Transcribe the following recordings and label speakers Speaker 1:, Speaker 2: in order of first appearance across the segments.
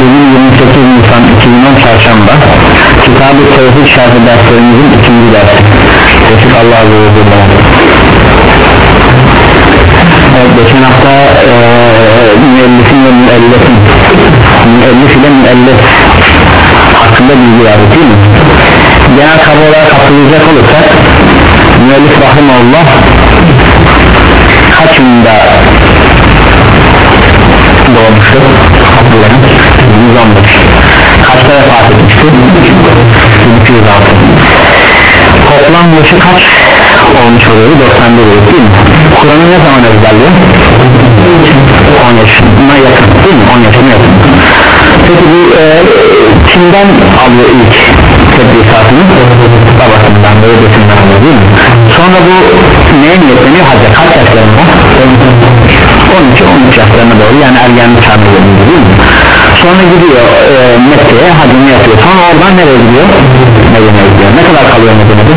Speaker 1: Bugün 28 Nisan 2010 Çarşamba Kitab-ı Tevhid şartı derslerimizin ikinci dersi Refik Allah Azze ve Celle Evet, geçen hafta e, müellifin ve müellifin müellif ile müellif hakkında bilgi verdik değil mi? Genel kabul olarak hatırlayacak olursak müellif rahimahullah kaç yılında Kaçta vefat etmiştir? 1206 Toplam yaşı kaç olmuş oluyor? 91 oluyor değil mi? Kur'an'ı ne zaman ezberliyor? 10 yaşına yakın değil mi? 10 yaşına yakın Peki bu e, kimden alıyor ilk tedrisatını? Babasından ve dedesinden alıyor değil mi? Sonra bu neye niyetleniyor? Hacca kaç yaşlarında? 12-13 yaşlarına doğru yani ergenlik çağına değil mi? Sonra gidiyor e, Mekke'ye hacını yapıyor sonra oradan nereye gidiyor? Medine'ye gidiyor ne kadar kalıyor Medine'de?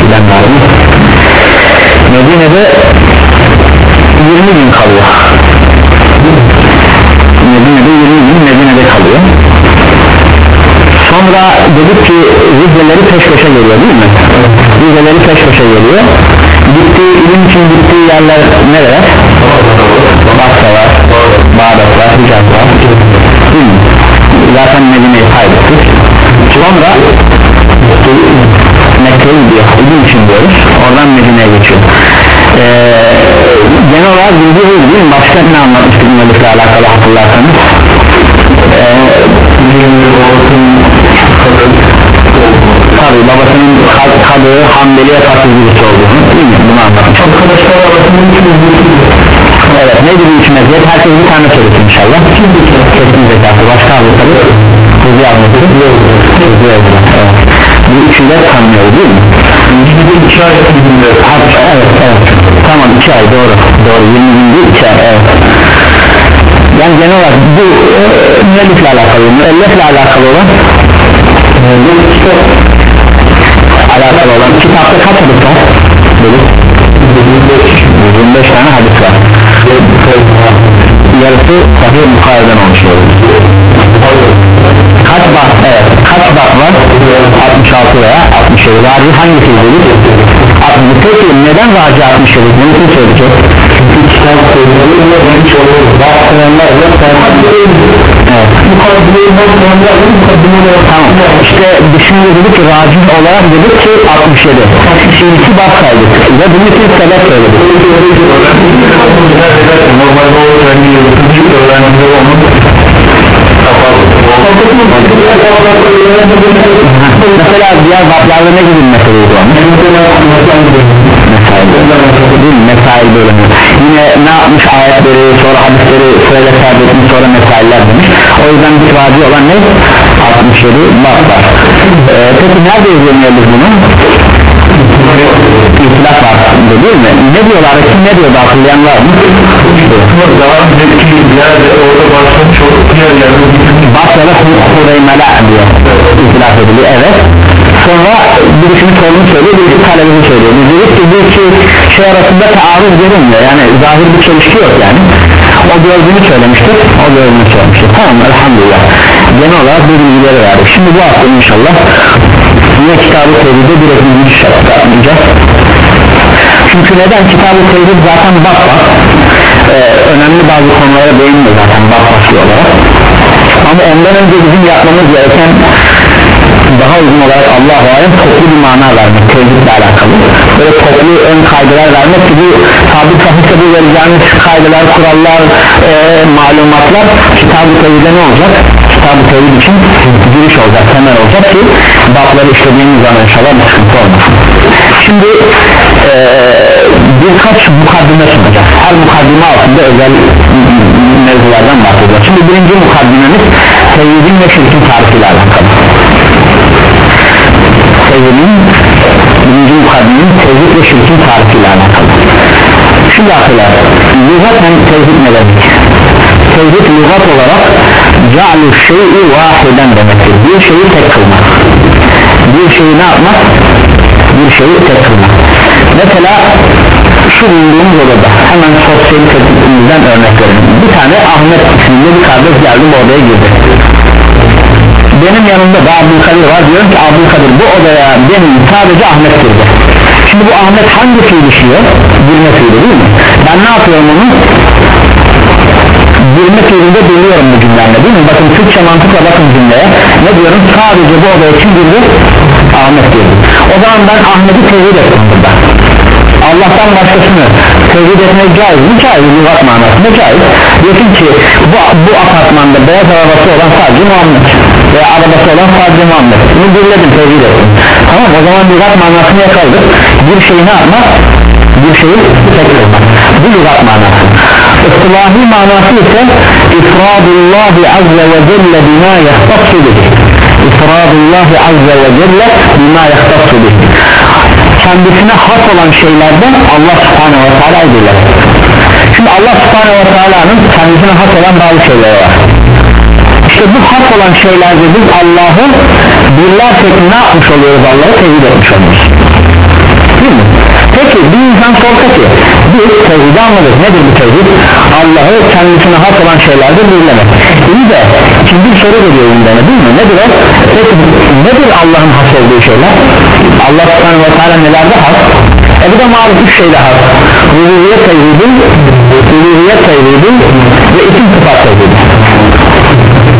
Speaker 1: Bilen var mı? Medine'de 20 gün kalıyor Medine'de 20 gün Medine'de kalıyor Sonra dedik ki vizeleri peş peşe geliyor değil mi? Vizeleri peş peşe geliyor Gittiği ilim için gittiği yerler nereler? Basra var, Bağdat var, Hicaz var Değil mi? Zaten Medine'yi kaybettik Sonra Mekke'ye gidiyor ilim için diyoruz Oradan Medine'ye geçiyor ee, genel olarak bilgi buydu değil mi? Başka ne anlatmıştık müellifle alakalı hatırlarsanız ee, babasının kadığı hamdeliye karşı birisi olduğunu değil mi? Bunu anlatmıştık Arkadaşlar arasında Evet ne gibi üç meziyet herkes bir tane söylesin inşallah. Kesin zekatı başka abi tabi Hızlı anlatır Hızlı yazılar evet Bu üçü de tanımıyor değil mi? Bir de iki ay Evet evet. Tamam iki ay doğru. Doğru 20 gün değil iki ay evet. Yani genel olarak bu e, müellifle alakalı müellifle alakalı olan alakalı olan kitapta kaç hadis var? Böyle 25 tane hadis var. Yarısı sahih mukayyeden olmuş olur kaç bak evet kaç bak var? 66 veya 67 raci hangisi 60 peki neden raci 67 bunu kim söyleyecek çünkü kitap söylüyor hiç olur bakmayanlar yok evet. Tamam. İşte düşünce dedik ki raci olarak dedik ki 67 iki bak saydık ve bunu için sebep söyledik
Speaker 2: normalde o öğrenci yıldıncı öğrencide onun
Speaker 1: mesela diğer bablarda ne gibi meseleydi o? mesail değil mi? mesail bölümü yine ne yapmış ayetleri sonra hadisleri sırayla sabretmiş sonra mesailler demiş o yüzden bir vaci olan ne? 67 bab var ee, peki nerede izleniyoruz bunu? İtilaf var değil mi? ne diyorlar kim ne diyordu hatırlayan var mı?
Speaker 2: daha önceki yerde orada başlamış o diğer yerde
Speaker 1: Basra'da Hureymela diyor. İtilaf ediliyor evet. Sonra birisini sorunu söylüyor birisi talebini söylüyor. Biz dedik ki bu iki şey arasında taarruz görünmüyor. Yani zahir bir çelişki yok yani. O gördüğünü söylemiştir o gördüğünü söylemiştir. Tamam elhamdülillah. Genel olarak bu bilgileri verdik. Şimdi bu hafta inşallah yine kitabı tevhide bir ikinci şartı atmayacağız çünkü neden? Kitabı tevhid zaten bak bak. Ee, önemli bazı konulara değinmiyor zaten bak başlı olarak. Ama ondan önce bizim yapmamız gereken daha uzun olarak Allah'a alem toplu bir mana vermek tevhidle alakalı. Böyle toplu ön kaydeler vermek ki bu sabit sahipte bu vereceğimiz kaydeler kurallar e, malumatlar kitab-ı tevhide ne olacak? Kitab-ı tevhid için giriş olacak temel olacak ki babları işlediğimiz zaman inşallah bir sıkıntı olmasın. Şimdi e, birkaç mukaddime sunacağız her mukaddime altında özel mevzulardan bahsedeceğiz şimdi birinci mukaddimemiz tevhidin ve şirkin tarifiyle alakalı. Tevhidin birinci mukaddimenin tevhid ve şirkin tarifiyle alakalı. Şimdi arkadaşlar lügaten tevhid ne demek? Tevhid lügat olarak ca'lu şey'i vahiden demektir. Bir şeyi tek kılmak. Bir şeyi ne yapmak? Bir şeyi tek kılmak mesela şu bulunduğumuz odada hemen sosyal tepkimizden örnek verelim. Bir tane Ahmet isimli bir kardeş geldi bu odaya girdi. Benim yanımda da Abdülkadir var. Diyorum ki Abdülkadir bu odaya benim sadece Ahmet girdi. Şimdi bu Ahmet hangi fiil işiyor girme fiili değil mi? Ben ne yapıyorum onu? Girme fiilinde biliyorum bu cümlemle değil mi? Bakın Türkçe mantıkla bakın cümleye. Ne diyorum? Sadece bu odaya kim girdi? Ahmet girdi. O zaman ben Ahmet'i tevhid ettim burada Allah'tan başkasını tevhid etmek caiz mi? Caiz, lügat manasında caiz. Diyorsun ki bu, bu apartmanda beyaz arabası olan sadece Muhammed veya arabası olan sadece Muhammed. Bunu birledim, tevhid ettim Tamam o zaman lügat manasını yakaladık Bir şeyi ne yapmak? Bir şeyi tek kılmak Bu lügat manası. Istilahi manası ise İfradullahi azze ve celle bina yahtassu bihi. İfradullahi azze ve celle bima yahtassu kendisine has olan şeylerden Allah subhanehu ve teala edilir. Şimdi Allah subhanehu ve teala'nın kendisine has olan bazı şeyleri var. İşte bu has olan şeylerde biz Allah'ı birlersek ne yapmış oluyoruz Allah'ı tevhid etmiş oluyoruz. Değil mi? Peki bir insan sorsa ki biz tevhidi anladık nedir bu tevhid? Allah'ı kendisine has olan şeylerde birlemek iyi de şimdi bir soru geliyor gündeme değil mi? Nedir o? Peki nedir Allah'ın has olduğu şeyler? Allah subhanahu ve teala nelerde has? E bu da malum üç şeyde has. Rububiyet tevhidi uluhiyet tevhidi ve isim sıfat tevhidi.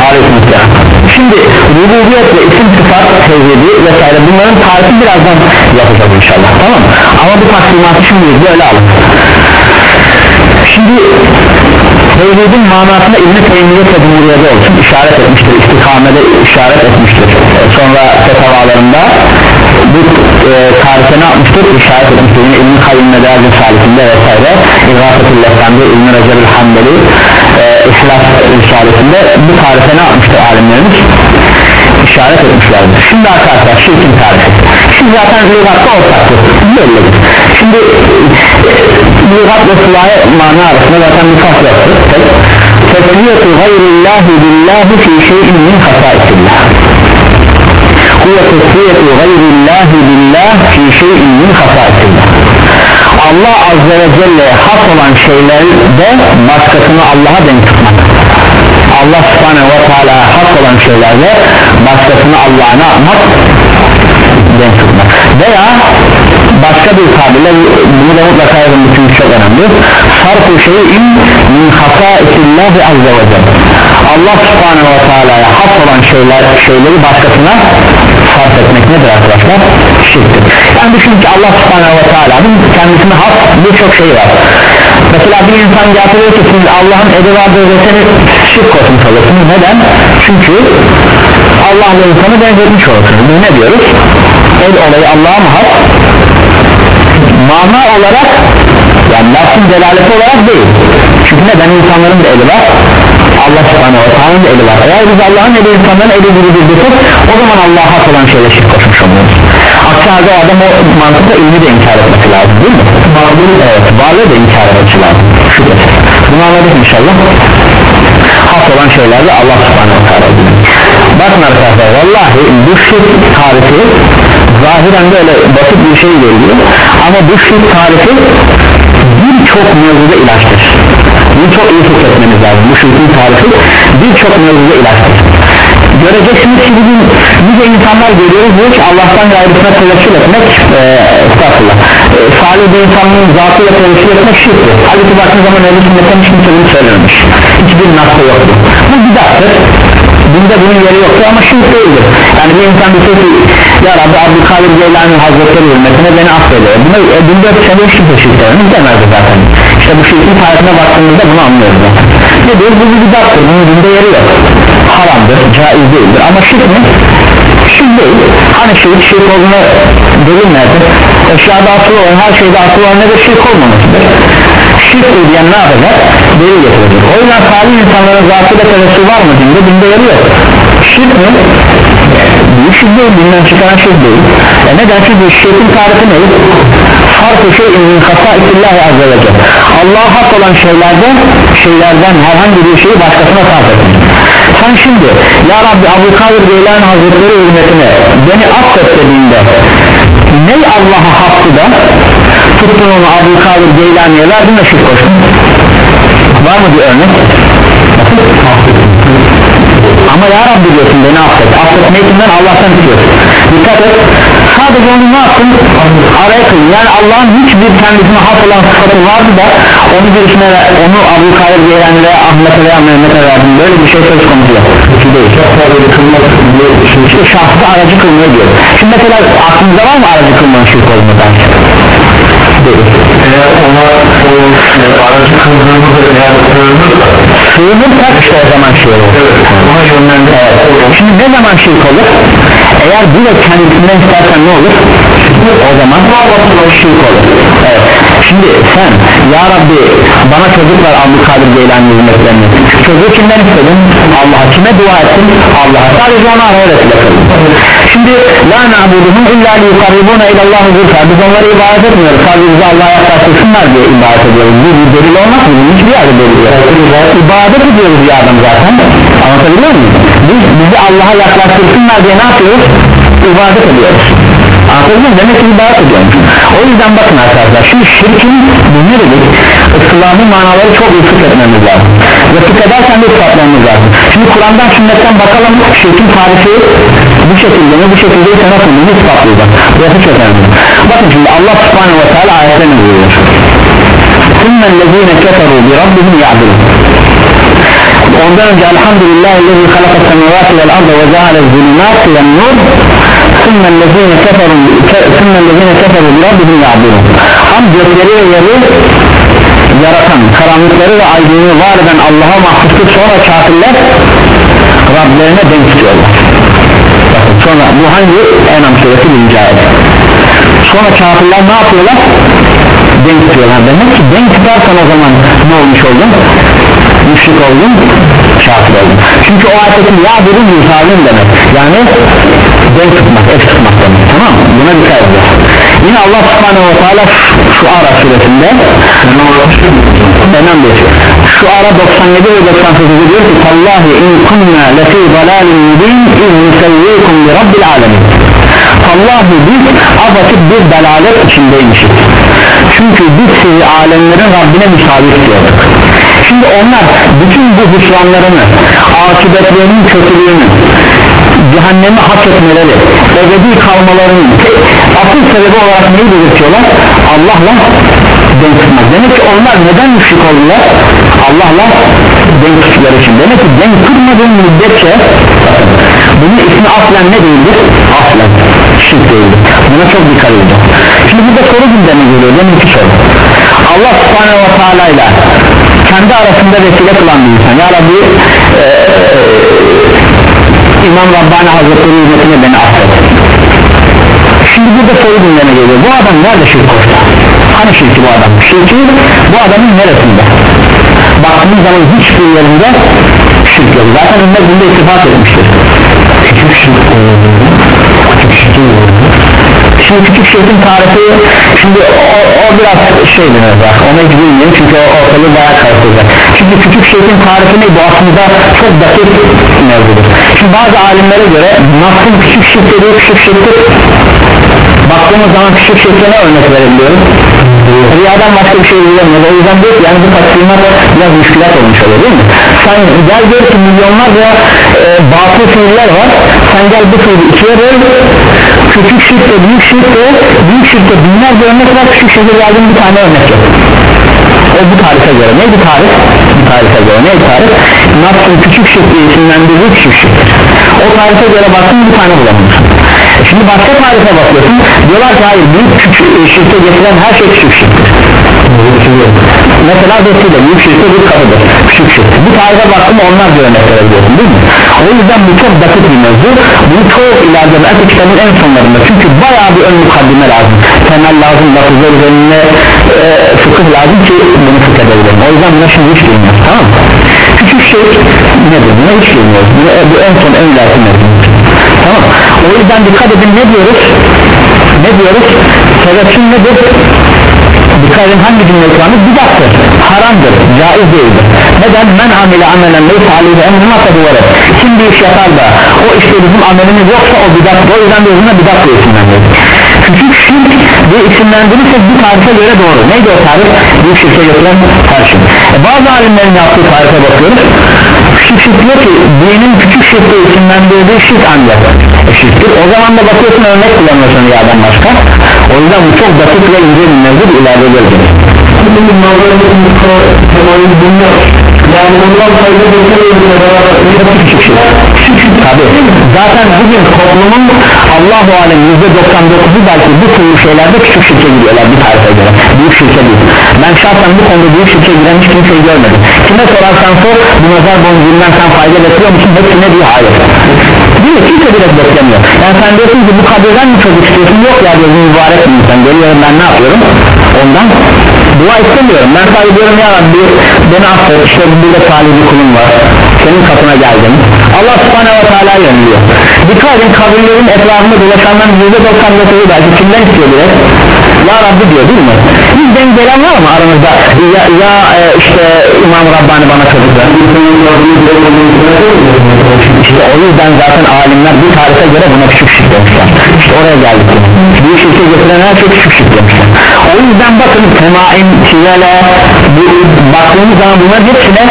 Speaker 1: Aleykümselam Şimdi rububiyet ve isim sıfat tevhidi vesaire bunların tarifi birazdan yapacağız inşallah tamam? Ama bu taksimatı şimdi böyle alın Şimdi tevhidin manasında İbn-i Teymiye Tedmuriye'de olsun işaret etmiştir istikamede işaret etmiştir sonra fetavalarında bu e, tarife ne yapmıştır? İşaret etmiştir. Yine İbn-i Kayyum Medazi Salihinde vesaire İrafetül Lefendi İbn-i Recep'ül e, İhlas Risalesinde bu tarife ne yapmıştır alimlerimiz? İşaret etmişlerdir. Şimdi arkadaşlar şirkin tarifi şimdi zaten lügatta ortaktır. Bellidir şimdi lügat ve sılahi mana arasında zaten bir fark yoktur. Tesliyetu gayrillahi billahi fi şeyin min hasaisillah huve tesliyetu gayrillahi billah fi şeyin min hasaisillah Allah azze ve celle'ye has olan şeylerde başkasını Allah'a denk tutmak. Allah subhanehu ve teala hak olan şeylerde başkasını Allah'a ne yapmak? Denk tutmak. Veya başka bir tabirle bunu da mutlaka yazın bütün çok önemli. Sarfu şeyin min hasaisillahi azze ve celle. Allah subhanehu ve teala'ya hak olan şeyler, şeyleri başkasına sarf etmek nedir arkadaşlar? şirktir yani düşün ki Allah subhanehu ve teala'nın kendisine has birçok şey var mesela bir insan getiriyor ki siz Allah'ın eli vardır ve şirk koşmuş olursunuz neden? çünkü Allah'la insanı benzetmiş olursunuz biz ne diyoruz? el olayı Allah'a mı has? mana olarak yani lafın delaleti olarak değil çünkü neden insanların da eli var Allah subhanahu wa ta'ala eli var. Eğer biz Allah'ın eli insanların eli gibi bildirsek o zaman Allah'a olan şeyle şirk koşmuş oluruz aksi halde adam o mantıkla ilmi de inkar etmesi lazım değil mi? varlığı evet varlığı da inkar etmesi lazım. Şüphesiz bunu anladık inşallah? Hak olan şeylerde Allah subhanahu wa ta'ala bakın arkadaşlar vallahi bu şirk tarifi zahiren böyle basit bir şey geliyor ama bu şirk tarifi birçok mevzuda ilaçtır bunu çok iyi hissetmeniz lazım. Bu şirkin tarifi birçok mevzuda ilaçtır göreceksiniz ki bugün nice insanlar görüyoruz. Diyor ki Allah'tan gayrısına tevekkül etmek e, estağfurullah. E, salih bir insanın zatıyla tevekkül etmek şirktir halbuki baktığın zaman öyle sünnetten hiç kimse bunu söylememiş hiçbir nasıl yoktur. Bu bidattır dinde bunun yeri yoktur ama şirk değildir. Yani bir insan bir ki ya Rabbi Abdülkadir Geylani Hazretleri hürmetine beni affediyor. Bunu e, dinde seni hiç kimse şirk demezdi zaten. İşte bu şirkin tarifine baktığımızda bunu anlıyoruz ne diyor bu bir bidattır bunun dinde yeri yok. Haramdır caiz değildir. Ama şirk mi? şirk değil. Hani şirk? Şirk olduğuna delil nerede? eşyada asıl olan her şeyde asıl olan nedir? şirk olmamasıdır şirktir diyen ne yapacak? Delil getirecek o yüzden salih insanların zatıyla tevessül var mı dinde? Dinde yeri yok şirk mi? büyük şirk değil dinden çıkaran şirk değil e neden? çünkü şirkin tarifi ne? Farkı şey in kasaikillahi azze ve celle. Allah'a hak olan şeylerden şeylerden herhangi bir şeyi başkasına sarf etmek sen şimdi ya Rabbi Abdülkadir Geylani Hazretleri hürmetine beni affet dediğinde ne Allah'a hakkı da tuttun onu Abdülkadir Geylani'ye verdin de şirk koştun? Var mı bir örnek ama ya Rabbi diyorsun beni affet. Affetme içinden Allah'tan istiyorsun dikkat et. Sadece onu ne yaptın? Araya kılın yani Allah'ın hiçbir kendisine hak olan sıfatı vardı da onu birisine onu Abu Kadir Geylani veya Ahmet'e veya Mehmet'e verdin. Böyle bir şey söz konusu yok. Hiç değil. Şahsı aracı kılmaya diyor şimdi mesela aklınızda var mı aracı kılmanın şirk olmadan
Speaker 2: e, aracı kıldığımızda eğer sığınırsa
Speaker 1: sığınırsak işte o zaman şey olur
Speaker 2: evet ona yönlendir
Speaker 1: Evet. Şimdi ne zaman şirk olur? Eğer bu da kendisinden istersen ne olur? O zaman şirk olur. Evet. Şimdi sen ya Rabbi bana çocuk ver Abdülkadir Geylani hizmetlerini. Çocuğu kimden istedin? Allah'a. Kime dua ettin? Allah'a. Sadece ona araya vesile kıldın. Şimdi la na'buduhum illa li yukarribuna ilallahu zulfa. Biz onları ibadet etmiyoruz. Sadece bizi Allah'a yaklaştırsınlar diye ibadet ediyoruz. Bu bir delil olmaz mı? Hiçbir yerde delil. İbadet ediyoruz ya adam zaten. Anlatabiliyor muyum? Biz bizi Allah'a yaklaştırsınlar diye ne yapıyoruz? İbadet ediyoruz. Anlatabiliyor muyum? Demek ki ibadet ediyoruz. O yüzden bakın arkadaşlar. Şimdi şirkin bu ne dedik? İslam'ın manaları çok ısık etmemiz lazım. Ve tık edersen de ispatlamamız lazım. Şimdi Kur'an'dan sünnetten bakalım şirkin tarifi bu şekilde mi bu şekilde ise nasıl bunu ispatlayacak. Burası çok önemli. Bakın şimdi Allah subhanahu ve teala ayetlerini buyuruyor. ثُمَّ الَّذ۪ينَ كَفَرُوا بِرَبِّهِمْ يَعْدِلُونَ ondan önce elhamdülillah الذي خلق السماوات والأرض وجعل الظلمات والنور ثم الذين كفروا ثم الذين كفروا بربهم يعبدون ham gökleri ve yeri yaratan karanlıkları ve aydınlığı var eden Allah'a mahsustur sonra kafirler Rablerine denk tutuyorlar Bakın sonra bu hangi Enam suresi birinci ayet sonra kafirler ne yapıyorlar denk tutuyorlar demek ki denk tutarsan o zaman ne olmuş oldun müşrik oldun kafir oldun çünkü o ayetin ya birin yusalın demek? Yani denk tutmak eş tutmak demek tamam mı? Buna dikkat edeceğiz yine Allah subhanehu ve teala şu ara suresinde Enam bir şu ara 97 ve 98 diyor ki Tallahi in kunna lefi dalalin mubin iz nusevvikum bi rabbil alemin Tallahi biz apaçık bir dalalet içindeymişiz. Çünkü biz sizi alemlerin Rabbine müsaade istiyorduk şimdi onlar bütün bu hüsranlarını akıbetlerinin kötülüğünü cehennemi hak etmeleri ebedi kalmalarının asıl sebebi olarak neyi belirtiyorlar? Allah'la denk tutmak. Demek ki onlar neden müşrik oldular? Allah'la denk tuttukları için. Demek ki denk tutmadığın müddetçe bunun ismi aslen ne değildir? Aslen şirk değildir. Buna çok dikkat edin. Şimdi burada soru gündeme geliyor. Deminki soru. Allah subhanehu ve teala ile kendi arasında vesile kılan bir insan. Ya Rabbi e, İmam Rabbani Hazretleri hizmetine beni affet. Şimdi burada soru gündeme geliyor. Bu adam nerede şirk koştu? Hani şirki bu adam? Şirki bu adamın neresinde? Baktığımız zaman hiçbir yerinde şirk yok. Zaten ümmet bunda ittifak etmiştir. Küçük şirk küçük şirk şimdi küçük şirkin tarifi şimdi o, o biraz şey bak ona bilmiyorum çünkü o ortalığı bayağı karıştıracak. Çünkü küçük şirkin tarifi ne? Bu aslında çok basit mevzudur. Şimdi bazı alimlere göre nasıl küçük şirk küçük şirktir baktığımız zaman küçük şirke ne örnek verebiliyoruz riyadan başka bir şey bilemiyoruz o yüzden diyor ki yani bu taksimat biraz müşkilat olmuş oluyor değil mi? Sen gel gör ki milyonlarca e, batıl fiiller var. Sen gel bu fiili ikiye böl. Küçük şirkte büyük şirkte büyük şirkte binlerce örnek var küçük şirkte geldiğin bir tane örnek yok. O bu tarife göre. Neydi tarif? bu tarife göre. Neydi tarif? nasıl küçük şirk diye isimlendirdiği küçük şirk o tarife göre baktın bir tane bulamıyorsun şimdi başka tarife bakıyorsun. Diyorlar ki hayır büyük küçük e, şirke getiren her şey küçük şirktir mesela vesile büyük şirke bir kapıdır. Küçük şirk. Bu tarife baktın onlar bir örnek verebiliyorsun değil mi? O yüzden bu çok basit bir mevzu. Bunu çok ileride belki kitabın en sonlarında. Çünkü bayağı bir ön mukaddime lazım. Temel lazım lafızlar üzerine e, fıkıh lazım ki bunu fıkh edebilirim o yüzden buna şimdi hiç girmiyoruz tamam mı? Küçük şey nedir? Buna hiç girmiyoruz bu, bu en son en ileride mevzu tamam o yüzden dikkat edin ne diyoruz? Ne diyoruz? Sebepsin nedir? Dikkat edin hangi cümle kullandık bidattır haramdır caiz değildir. Neden? Men amile amelen neyse aleyhi emruna tabivaret kim bir iş yapar da o işte bizim amelimiz yoksa o bidat o yüzden de özüne bidat diye isimlendirir küçük şirk diye isimlendirirsek bu tarife göre doğru. Neydi o tarif? Büyük şirke götüren şey e, bazı alimlerin yaptığı tarife bakıyoruz küçük şirk diyor ki dinin küçük şirkte isimlendirdiği şirk ancak e, şirktir. O zaman da bakıyorsun örnek kullanıyorsun riyadan başka. O yüzden bu çok basit ve ince bir mevzu ileride göreceğiz
Speaker 2: yani ondan fayda bekliyoruz.
Speaker 1: Küçük şey tabi zaten bugün toplumun Allahu alem yüzde 99'u belki bu türlü şeylerde küçük şirke giriyorlar bir tarife göre. Büyük şirke değil. Ben şahsen bu konuda büyük şirke giren hiç kimseyi görmedim. Kime sorarsan sor bu nazar boncuğundan sen fayda bekliyor musun? Hepsine diyor hayır. Değil mi? Kimse bile beklemiyor. Yani sen diyorsun ki bu kabirden mi çok istiyorsun? Yok ya diyorsun mübarek bir insan. Geliyorum ben ne yapıyorum? Ondan dua istemiyorum. Ben sadece diyorum ya Rabbi beni affet. İşte burada salih bir kulum var. Senin kapına geldim. Allah subhanehu ve yönlüyor dikkat edin kabirlerin etrafında dolaşanların %99'u belki kimden istiyor bile? Ya Rabbi diyor değil mi? Bizden gelen var mı aramızda? Ya, ya e, işte İmam Rabbani bana çocuk ver işte o yüzden zaten alimler bir tarife göre buna küçük şirk demişler. İşte oraya geldik. Büyük şirke getiren her şey küçük şirk demişler. O yüzden bakın temaim, çivele bu, baktığımız zaman bunlar hepsine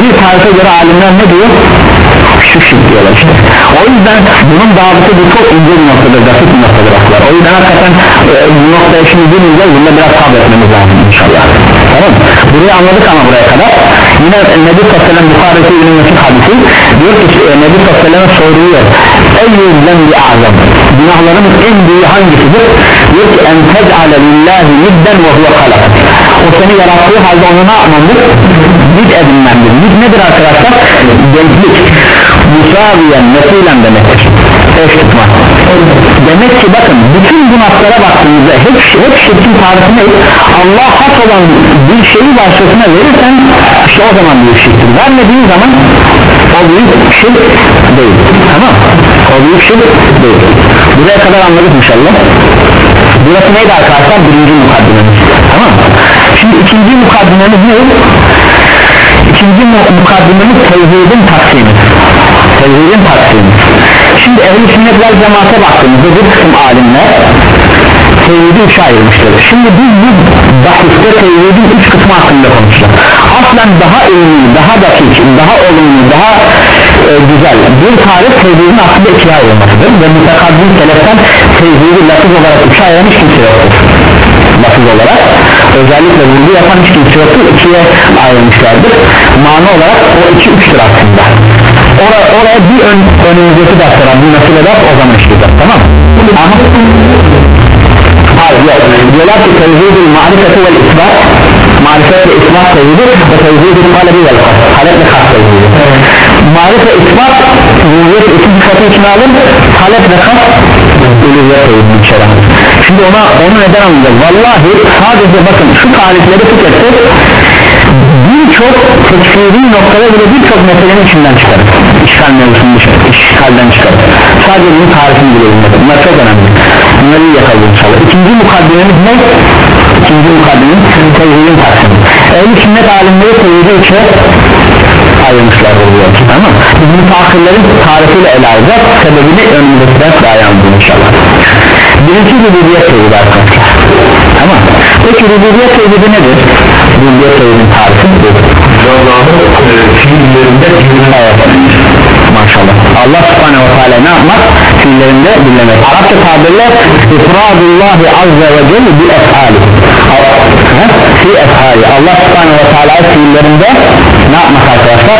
Speaker 1: bir tarife göre alimler ne diyor küçük şirk diyorlar işte. O yüzden bunun davası bu çok ince bir noktadır basit bir noktadır aklar o yüzden hakikaten e, bu noktaya şimdi girmeyeceğiz. Bunda biraz sabretmemiz lazım inşallah. Tamam burayı anladık ama buraya kadar. Yine Nebi Sallallahu Bukhari'si Mesih hadisi diyor ki e, Nebi Sallallahu soruyor eyyüzden bir azam günahların en büyüğü hangisidir? Diyor ki en tec'ale lillahi nidden ve huve halak o seni yarattığı halde onu ne yapmandır nid edinmendir nid nedir arkadaşlar? Denklik musaviyen nesilen demektir eş tutmak demek ki bakın bütün noktalara baktığınızda hep, hep şirkin tarifi Allah has olan bir şeyi başkasına verirsen işte o zaman büyük şirktir. Vermediğin zaman o büyük şirk değil. Tamam. O büyük şirk değil. Buraya kadar anladık inşallah burası neydi arkadaşlar? Birinci mukaddimemiz. Tamam şimdi ikinci mukaddimemiz ne? İkinci mukaddimemiz tevhidin taksimi tevhidin taksimi şimdi ehl-i sünnetler cemaate baktığımızda bir kısım alimler tevhidi üçe ayırmışlar. Şimdi biz bu bahiste tevhidin üç kısmı hakkında konuşacağız. Aslen daha ilmi, daha dakik, daha olumlu, daha e, güzel. Bir tarif tevhidin aslında ikiye ayrılmasıdır. Ve mütekaddim seleften tevhidi lafız olarak üçe ayıran hiç kimse yoktur. Lafız olarak. Özellikle vurgu yapan hiç kimse yoktur. İkiye ayrılmışlardır. Mana olarak o iki üçtür aslında. Ora, oraya bir ön, önümüzdeki derste bir nasıl eder o zaman işleyeceğiz tamam ama hayır yok. Diyorlar ki tevhidül marifeti vel isbat. Marifet ve isbat tevhidi ve tevhidül talebi vel kas talep ve kas tevhidi marifet isbat ruhiyet isim sıfatı içine alın talep ve kas ülüviyet tevhidi içeren şimdi ona onu neden anlayacağız vallahi sadece bakın şu tarifleri tüketsek birçok tekfiri noktada bile birçok meselenin içinden çıkarır. İşgal mevzusunu işgalden çıkarır. Sadece bunun tarifini bile bilmek bunlar çok önemli. Bunları yakalayın inşallah. İkinci mukaddimemiz ne? ikinci mukaddimemiz tevhidin taksimi ehl sünnet alimleri tevhidi üçe ayrılmışlardır diyor tamam biz bunu takirlerin tarifiyle ele alacağız sebebini önümüzdeki ders daha inşallah. Birinci rububiyet tevhidi arkadaşlar. Tamam. Peki rububiyet tevhidi nedir? rububiyet tevhidin tarifi bu
Speaker 2: Allah'ın e, fiillerinde
Speaker 1: evet. Maşallah. Allah subhanehu ve teala ne yapmak fiillerinde dinlemek Arapça tabirle ifradullahi azze ve celle bi efali fi efali Allah subhanehu ve teala fiillerinde ne yapmak arkadaşlar?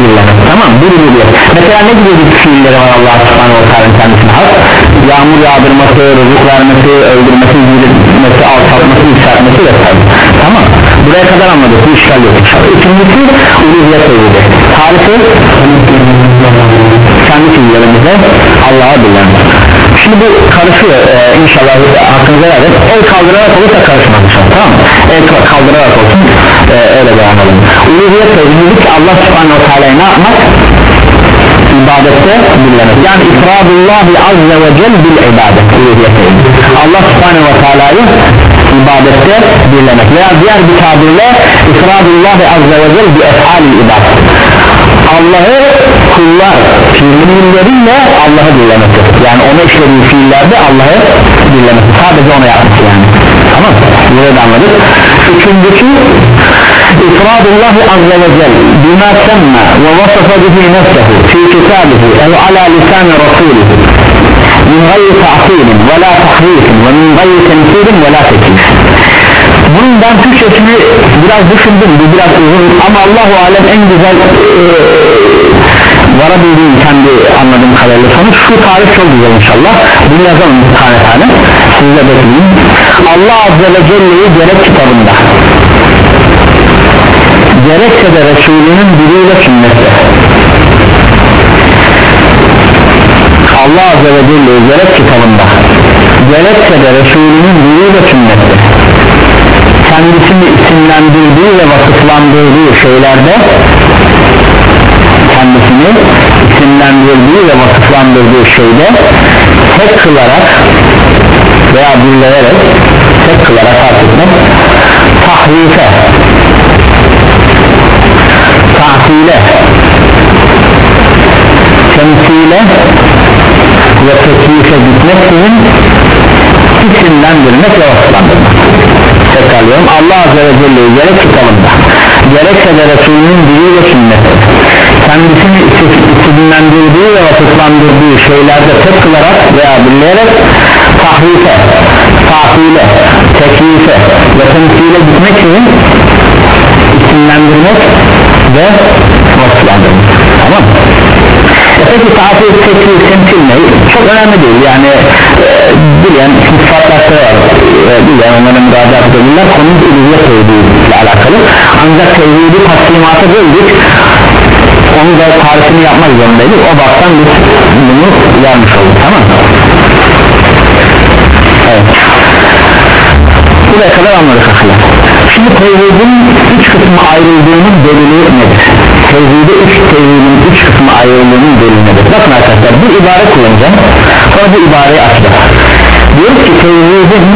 Speaker 1: Dinlemek tamam bu rububiyet mesela ne gibi bir fiilleri var Allah subhanehu ve teala'nın kendisine has? Yağmur yağdırması, rızık vermesi, öldürmesi, yürütmesi, alçaltması, yükseltmesi vesaire. Tamam. Buraya kadar anladık. Bu işgal yok ikincisi uluhiyet tevhidi tarifi ve Allah'a birlenmek şimdi bu karışıyor. E, inşallah aklınıza gelir. El kaldırarak olursa karışmaz inşallah tamam mı? El kaldırarak olsun. E, öyle devam edelim. Uluhiyet tevhidlik Allah subhanahu teala'yı ne yapmak? İbadette birlemek yani ifradullahi azze ve cel bil ibadet uluhiyet Allah subhanahu teala'yı ibadette birlemek veya diğer bir tabirle ifradullahi azze ve cel bi efali ibadet. Allah'ı kullar fiilleriyle Allah'ı birlemesi yani ona işlediği fiillerde Allah'ı birlemesi sadece ona yapması yani. Tamam bunu da anladık. Üçüncüsü ifradullahi azze ve cel bima semma ve vasafa bihi nefsehu fi kitabihi ev ala lisan rasulihi min gayri ta'tilin ve la tahrifin ve min gayri temsilin ve la tekif bunun ben Türkçesini biraz düşündüm biraz uzun ama Allahu alem en güzel e, varabildiğim kendi anladığım kadarıyla sonuç şu tarih çok güzel inşallah. Bunu yazalım bir tane tane. Siz de bekleyin Allah Azze ve Celle'yi gerek kitabında gerekse de Resulünün diliyle sünnette. Allah Azze ve Celle'yi gerek kitabında gerekse de Resulünün diliyle sünnette. Kendisini isimlendirdiği ve vasıflandırdığı şeylerde kendisini isimlendirdiği ve vasıflandırdığı şeyde tek kılarak veya birleyerek tek kılarak artık tahrife tahsile temsile ve teklife gitmeksizin isimlendirmek ve vasıflandırmak. Tekrarlıyorum Allah Azze ve Celle'yi gerek kitabında gerekse de Resulünün dili ve sünneti kendisini isimlendirdiği ve vasıflandırdığı şeylerde tek kılarak veya birleyerek tahrife, tahile, teklife ve temsile gitmek için isimlendirmek ve vasıflandırmak. Tamam? E peki tahsil, teklif, temsil ne? Çok önemli değil. Yani e, bilen sıfatlarda var e, bilen onların müracaat edebilirler konumuz ilgiye tevhidiyle alakalı. Ancak tevhidi taksimata böldük onu da tarifini yapmak zorundaydık o baktan biz bunu vermiş olduk tamam mı? Evet buraya kadar anladık akıllar şimdi tevhidin üç kısmı ayrıldığının delili nedir? tevhide üç tevhidin üç kısmı ayrıldığının delili nedir? bakın arkadaşlar bu ibare kullanacağım sonra bu ibareyi açacağım diyoruz ki tevhidin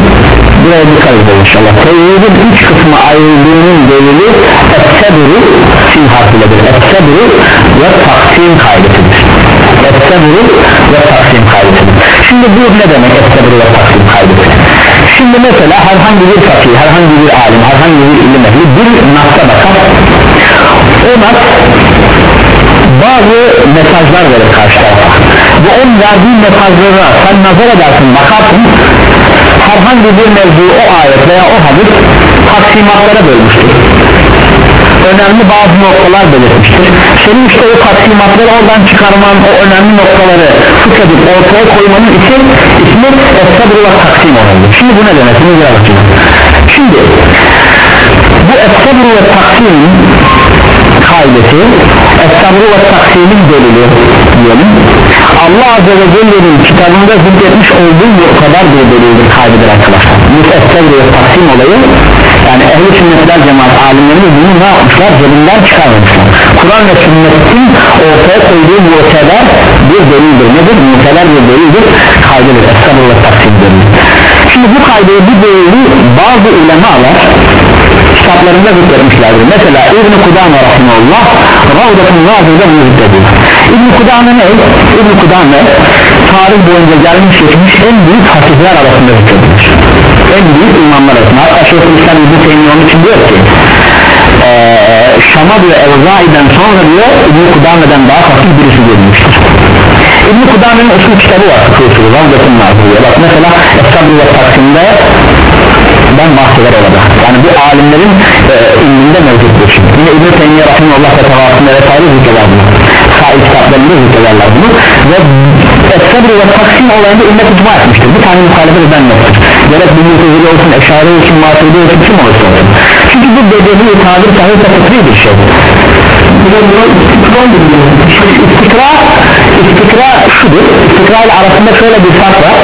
Speaker 1: buraya dikkat edelim inşallah. Tevhidin üç kısmı ayrıldığının delili et-sebru sin harfiledir. Et-sebru ve taksim kaydetidir et-sebru ve taksim kaydetidir şimdi bu ne demek et-sebru ve taksim kaydetidir şimdi mesela herhangi bir fakir herhangi bir alim herhangi bir ilim ehli bir nakta bakar. O nak bazı mesajlar verir karşı tarafa ve onun verdiği mesajlara sen nazar edersin bakarsın herhangi bir mevzu o ayet veya o hadis taksimatlara bölmüştür. Önemli bazı noktalar belirtmiştir. Senin işte o taksimatları oradan çıkarman o önemli noktaları fıkredip ortaya koymanın için ismi Estabullah taksim olmalı. Şimdi bu ne demek? Bunu bir bakacağım şimdi bu Estabullah taksim kaidesi ve taksimin delili diyelim Allah Azze ve Celle'nin kitabında zikretmiş olduğu bu kadar bir delildir kaydedir arkadaşlar. Bu Estabru ve taksim olayı yani ehli sünnetler cemaat alimleri bunu ne yapmışlar? Cebinden çıkarmışlar Kur'an ve sünnetin ortaya koyduğu muteber bir delildir. Nedir? muteber bir delildir. Kaydedir. Ve taksim delili şimdi bu kaydeyi bir delili bazı ulemalar kitaplarında zikretmişlerdir. Mesela İbn-i Kudame Rahimullah Ravdatun Nazır'da bunu İbn-i Kudame ne? İbn-i Kudame tarih boyunca gelmiş geçmiş en büyük hasifler arasında zikredilir en büyük imamlar arasında. Hatta Şeyhülislam İbn-i Teymi onun için diyor ki ee, Şam'a diyor Evzai'den sonra diyor İbn-i Kudame'den daha fasih birisi gelmiştir İbn-i Kudame'nin usul kitabı var usulü Ravdatun Nazır'da bak mesela Estabri ve Taksim'de ben bahseder orada yani bu alimlerin e, ilminde mevcuttur yine İbn-i Teymiye Rahimullah ve Tevasında vesaire zikreder bunu sahih kitaplarında zikrederler bunu. Ve Esabri ve Taksim olayında ümmet icma etmiştir. Bir tane muhalefet eden yoktur. Gerek bir mutezili olsun eşari olsun maturidi olsun kim olursa olsun. Çünkü bu bedeli tabir sahih fıkri bir şey. İstikra istikra şudur. İstikra arasında şöyle bir fark var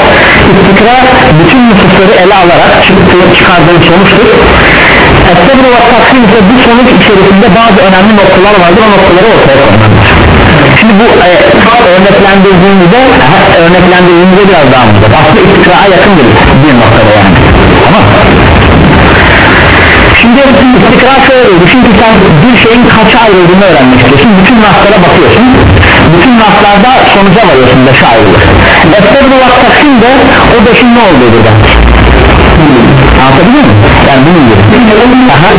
Speaker 1: istikra bütün nüfusları ele alarak çıktığı çıkardığın sonuçtur Estebru ve taksim ise bu sonuç içerisinde bazı önemli noktalar vardır o noktaları ortaya koymaktır Şimdi bu e, örneklendirdiğimizde örneklendirdiğimizde biraz daha anlayacak aslında istikraya yakındır bir noktada yani. Tamam? Şimdi istikra şöyle oldu. Çünkü sen bir şeyin kaça ayrıldığını öğrenmek istiyorsun. Bütün naslara bakıyorsun bütün naslarda sonuca varıyorsun beşe ayrılır Estebru ve taksim de o beşin ne olduğudur demek Anlatabiliyor muyum? Yani bunun gibi. Aha,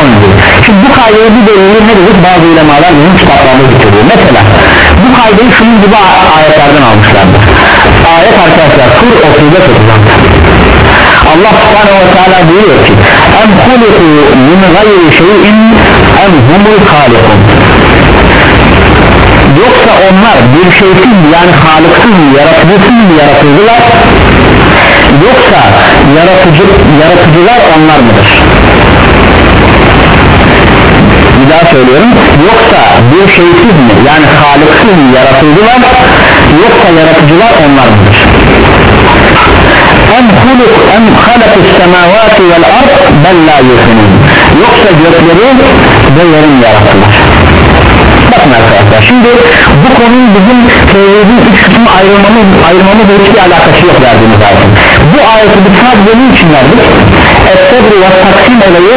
Speaker 1: onun gibi. Şimdi bu kaydeyi bir delili ne dedik? Bazı ulemalar bizim kitaplarında getiriyor Mesela bu kaydeyi şunun gibi ayetlerden almışlardır. Ayet arkadaşlar Kur 30'da 30'da Allah subhanehu ve teala buyuruyor ki Em huliku min gayri şeyin em humul halikun Yoksa onlar bir şeysiz yani halıksız yaratıcısız mı? Yaratıldılar Yoksa yaratıcı, yaratıcılar onlar mıdır? Bir daha söylüyorum. Yoksa bir şeysiz mi? Yani halıksız mı? Yaratıldılar Yoksa yaratıcılar onlar mıdır? em huluk em halakus semavati vel ard bel la yufinun yoksa gökleri ve yerin yarattılar bakın arkadaşlar. Şimdi bu konunun bizim tevhidin üç kısmı ayrılmamız, ayrılmamızla hiçbir alakası yok verdiğimiz ayetin. Bu ayeti bir sadece ne için verdik? Estebru ve taksim olayı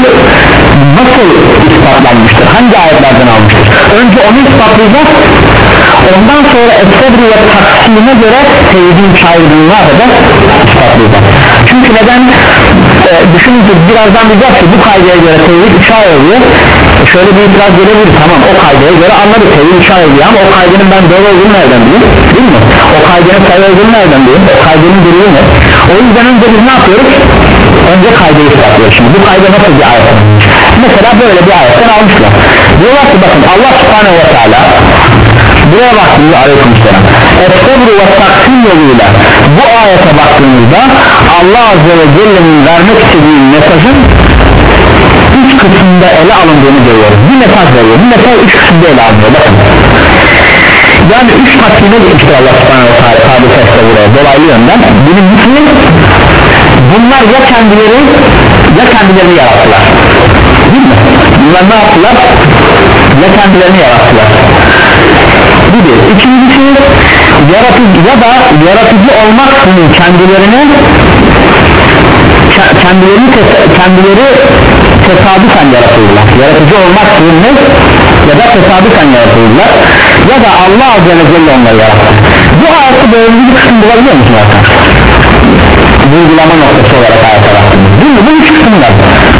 Speaker 1: nasıl ispatlanmıştır? Hangi ayetlerden almıştır? Önce onu ispatlayacağız. Ondan sonra Estebru ve taksime göre tevhidin çayrılığını ne yapacağız? İspatlayacağız. Çünkü neden e, birazdan diyeceğiz ki bu kaydaya göre tevhid üç ay oluyor şöyle bir itiraz gelebilir tamam o kaydaya göre anladık tevhid üç ay oluyor ama o kaydenin ben doğru olduğunu nereden bileyim değil mi? O kaydenin sayı olduğunu nereden bileyim o kaydenin durumu ne? O yüzden önce biz ne yapıyoruz? Önce kaydeyi ispatlıyoruz şimdi bu kayda nasıl bir ayet? Mesela böyle bir ayetten almışlar. Diyorlar ki bakın Allah subhanehu ve teala buraya baktığımızda aleykümselam Estebru ve taksim yoluyla bu ayete baktığımızda Allah Azze ve Celle'nin vermek istediği mesajın üç kısımda ele alındığını görüyoruz. Bir mesaj veriyor bir mesaj üç kısımda ele alınıyor. Yani üç taksime gitmiştir Allah subhanahu wa ta'ala hadiseste buraya? Dolaylı yönden birincisi bunlar ya kendileri ya kendilerini yarattılar. Değil mi? bunlar ne yaptılar? Ya kendilerini yarattılar bu bir ikincisi yaratıcı ya da yaratıcı olmak kendilerine kendilerini kendileri tesadüfen yaratıldılar yaratıcı olmak ne ya da tesadüfen yaratıldılar ya da Allah Azze ve Celle onları yarattı. Bu ayette böyle bir kısım bulabiliyor musun arkadaşlar? Uygulama noktası olarak ayete baktığımız değil mi? Bu üç kısımdan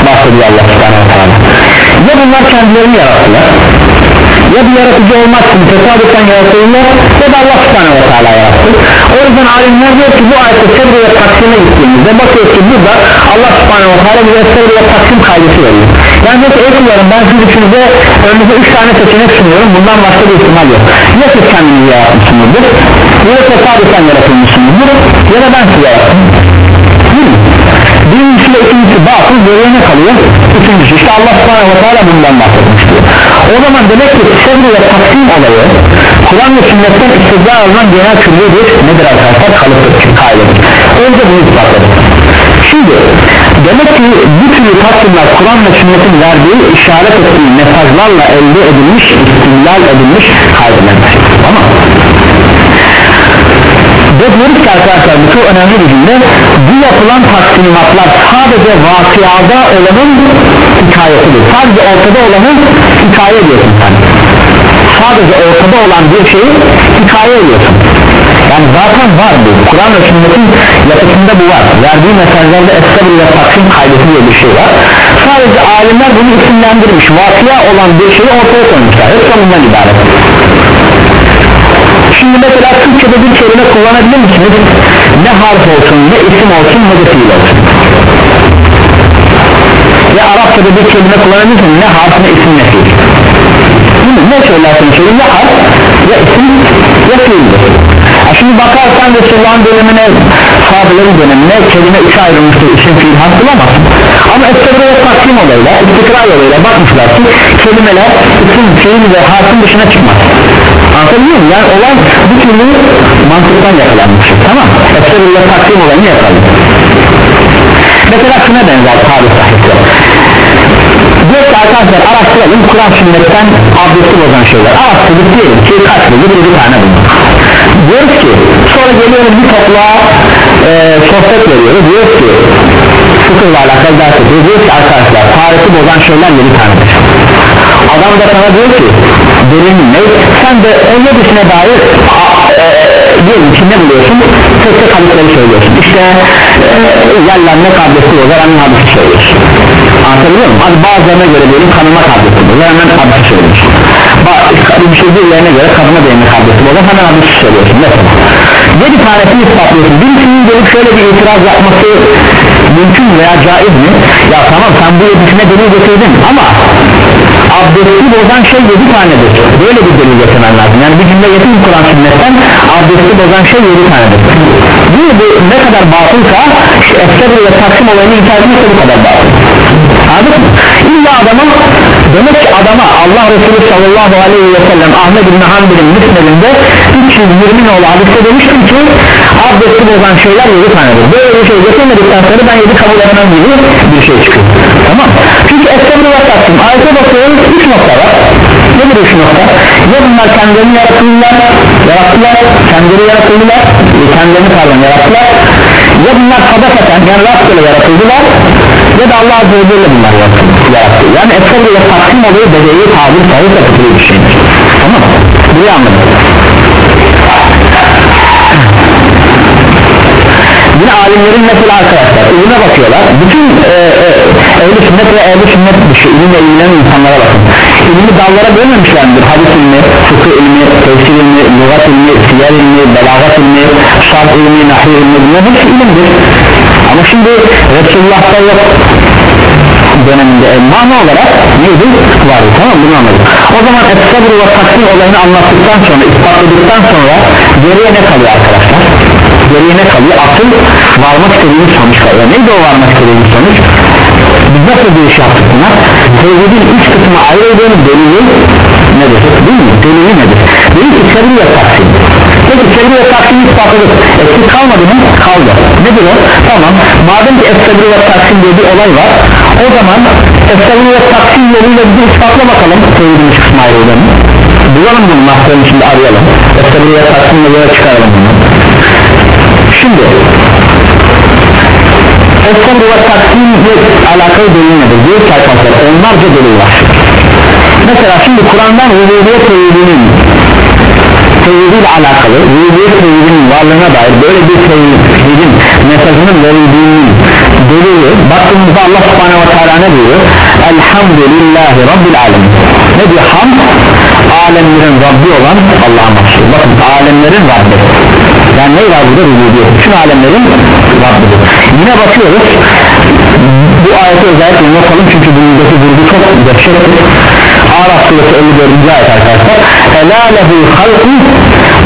Speaker 1: bahsediyor Allah subhanahu teala ya bunlar kendilerini yarattılar ya bir yaratıcı olmak için tesadüfen yaratılırlar ya da Allah subhanahu ve teala yarattı. O yüzden alimler diyor ki bu ayette sebri ve taksime gittiğimizde bakıyor ki burada Allah subhanahu ve teala bize sebri ve taksim kaydesi veriyor. Yani diyor ki ey kullarım ben siz üçünüze önünüze üç tane seçenek sunuyorum bundan başka bir ihtimal yok. Ya siz kendinizi yaratmışsınızdır ya da tesadüfen yaratılmışsınızdır ya da ben sizi yarattım ikincisi batıl geriye ne kalıyor? üçüncüsü işte Allah subhanahu ve teala bundan bahsetmiş o zaman demek ki sebri ve taksim olayı Kur'an ve sünnetten istidra alınan genel türlü bir nedir arkadaşlar? kalıptır, kaidedir önce bunu ispatladık şimdi demek ki bu türlü taksimler Kur'an ve sünnetin verdiği işaret ettiği mesajlarla elde edilmiş istimlal edilmiş kaidelerdir tamam ve diyoruz ki arkadaşlar bu çok önemli bir cümle. Bu yapılan taksimatlar sadece vakıada olanın hikayetidir sadece ortada olanın hikaye ediyorsun sen. Sadece ortada olan bir şeyi hikaye ediyorsun yani zaten var bu. Kur'an ve sünnetin yapısında bu var. Verdiği mesajlarda estabir ve taksim kaydesi diye bir şey var. Sadece alimler bunu isimlendirmiş. Vakıya olan bir şeyi ortaya koymuşlar. Hep sonundan ibaret Şimdi mesela Türkçe'de bir kelime kullanabilir misiniz? Ne harf olsun, ne isim olsun, ne de fiil olsun. Ve Arapçada bir kelime kullanabilir misiniz? Ne harf, ne isim, ne fiil. Değil? Ne söylerseniz söyleyin ya harf, ya isim, ya fiildir. Şimdi bakarsan Resulullah'ın dönemine, sahabelerin dönemine kelime üçe ayrılmıştır, isim, fiil, harf bulamazsın. Ama estebre ve taksim olayla, istikrar yoluyla bakmışlar ki kelimeler isim, fiil ve harfin dışına çıkmaz. Anlatabiliyor muyum? yani olay bir türlü mantıktan yakalanmış. Tamam. Esrarıyla takdim olayını yakaladık mesela şuna benzer tarih sahipleri. Diyor ki arkadaşlar araştıralım Kur'an sünnetten abdesti bozan şeyler. Araştırdık diyelim ki kaç bulduk 7 tane bulduk diyoruz ki sonra geliyoruz bir topluğa e, sohbet veriyoruz. Diyoruz ki fıkıhla alakalı ders ediyoruz. Diyoruz ki arkadaşlar tarihi bozan şeyler 7 tanedir adam da sana diyor ki delil ne sen de o yedisine dair a, e, diyelim ki ne buluyorsun? Tek tek hadisleri söylüyorsun. İşte e, yerlenme kabresi bozar hemen hadisi söylüyorsun. Anlatabiliyor muyum? hadi bazılarına göre diyelim kanıma kabresi bozar hemen hadisi söylüyorsun. Bir şey diğerlerine göre kadına değme kabresi bozar hemen hadisi söylüyorsun. Mesela yedi tanesini ispatlıyorsun birisinin gelip şöyle bir itiraz yapması mümkün veya caiz mi? Ya tamam sen bu yedisine delil getirdin ama abdesti bozan şey yedi tanedir. Böyle bir delil getirmen lazım. Yani bir cümle getir Kur'an sünnetten abdesti bozan şey yedi tanedir. Bu, bu ne kadar batılsa essedir ve taksim olayını inkar etmekse bu kadar batıl. Anladın mı? İlla adama demek ki adama Allah Resulü sallallahu aleyhi ve sellem Ahmet bin Hanbel'in müsnedinde 320 nolu hadiste demiştim ki abdesti bozan şeyler yedi tanedir. Böyle bir şey getirmedikten sonra ben yedi kabul etmem gibi bir şey çıkıyor. Tamam. Çünkü ve taksim ayete bakıyorum 3 nokta var. Nedir 3 nokta? Ya bunlar kendilerini yaratılırlar yarattılar. Kendileri yaratıldılar kendilerini pardon yarattılar. Ya bunlar sadakaten yani rastgele yaratıldılar. Ya da Allah Azze ve Celle bunlar yarattı yarattı. yani eseri ve taksim olayı bedeyi tabir sahip takılı bir şeydir tamam mı? burayı anladım. Yine alimlerin mesela arkadaşlar ilme bakıyorlar. Bütün e, e, ehli sünnet ve ehli sünnet dışı ilimle ilgilenen insanlara bakın. İlmi dallara bölmemişlerdir hadis ilmi, fıkıh ilmi, tefsir ilmi, lügat ilmi, siyer ilmi, belagat ilmi, şart ilmi, nahiy ilmi bunlar hepsi ilimdir. Ama şimdi Resulullah'ta yok döneminde e, mana olarak neydi? vardı tamam bunu anladık o zaman esabr ve taksim olayını anlattıktan sonra ispatladıktan sonra geriye ne kalıyor arkadaşlar? Geriye ne kalıyor? Asıl varmak istediğimiz sonuç kalıyor. Neydi o varmak istediğimiz sonuç? Biz nasıl bir iş yaptık buna? Tevhidin üç kısmı ayrıldığını delili nedir? Değil mi? Delili nedir? Dedi ki sebri ve taksim peki sebri ve taksim ispatladık eksik kalmadı mı? Kaldı. Nedir o? Tamam. Madem ki sebri ve taksim diye bir olay var o zaman sebri ve taksim yoluyla bir ispatla bakalım. Tevhidin kısmı ayrıldığını bulalım bunu mahzenin içinde arayalım. Sebri ve taksimle yola çıkaralım bunu. Şimdi Esabr ve taksimle alakalı delil nedir? Diyor ki arkadaşlar onlarca delil var. Mesela şimdi Kur'an'dan rububiyet tevhidinin tevhidiyle alakalı rububiyet tevhidinin varlığına dair böyle bir tevhidin mesajının verildiğinin delili baktığımızda Allah subhanehu ve teala ne diyor? Elhamdülillahi Rabbil alemin. Ne diyor? Hamd alemlerin Rabbi olan Allah'a mahsus bakın alemlerin Rabbi. Yani ne var burada rububiyet. Bütün alemlerin Rabbidir yine bakıyoruz. Bu ayeti özellikle not alın çünkü bundaki vurgu çok dehşettir Araf suresi 54. ayet arkadaşlar Ela lehu halku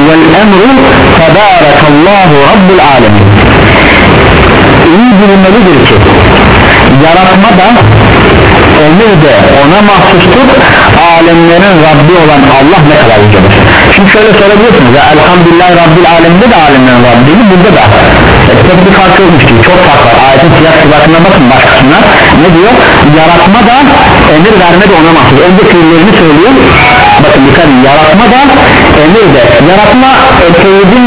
Speaker 1: vel emru tebârekallahu rabbul alemin iyi bilinmelidir ki yaratma da emir de ona mahsustur. Alemlerin Rabbi olan Allah ne kadar yücedir şimdi şöyle sorabilirsiniz. Ya elhamdülillah Rabbil aleminde de alemlerin Rabbiydi burada da. E, tek bir fark yokmuş gibi çok fark var. Ayetin siyah sıfatına bakın başkasına. Ne diyor? Yaratma da emir verme de ona mahsus. Önce fiillerini söylüyor bakın dikkat yaratma da emir de. Yaratma e, tevhidin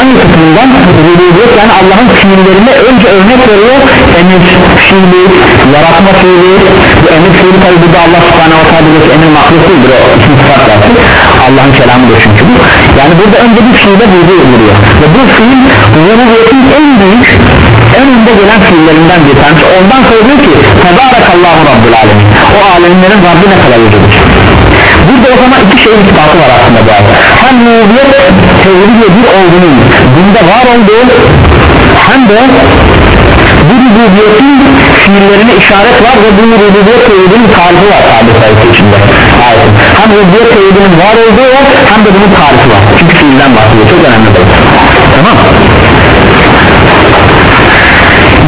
Speaker 1: hangi kısmından rububiyet yani Allah'ın fiillerine önce örnek veriyor. Emir fiili yaratma fiili bu emir fiili tabi burada Allah subhanahu ta'ala emir mahluk değildir o isim sıfat dersi Allah'ın kelamıdır çünkü bu. Yani burada önce bir fiile vurgu vuruyor ve bu fiil rububiyetin en büyük en gelen fiillerinden bir tanesi. Ondan sonra diyor ki Tebarakallahu Rabbul Alemin. O alemlerin Rabbi ne kadar yücedir o zaman iki şeyin ispatı var aslında bu ayet. Hem nubiyet tevhid bir olduğunun dinde var olduğu hem de bu rububiyetin fiillerine işaret var ve bu rububiyet tevhidinin tarifi var tabi sayısı içinde ayetin. Hem rububiyet tevhidinin var olduğu hem de bunun tarifi var. Çünkü fiilden bahsediyor çok önemli değil. Tamam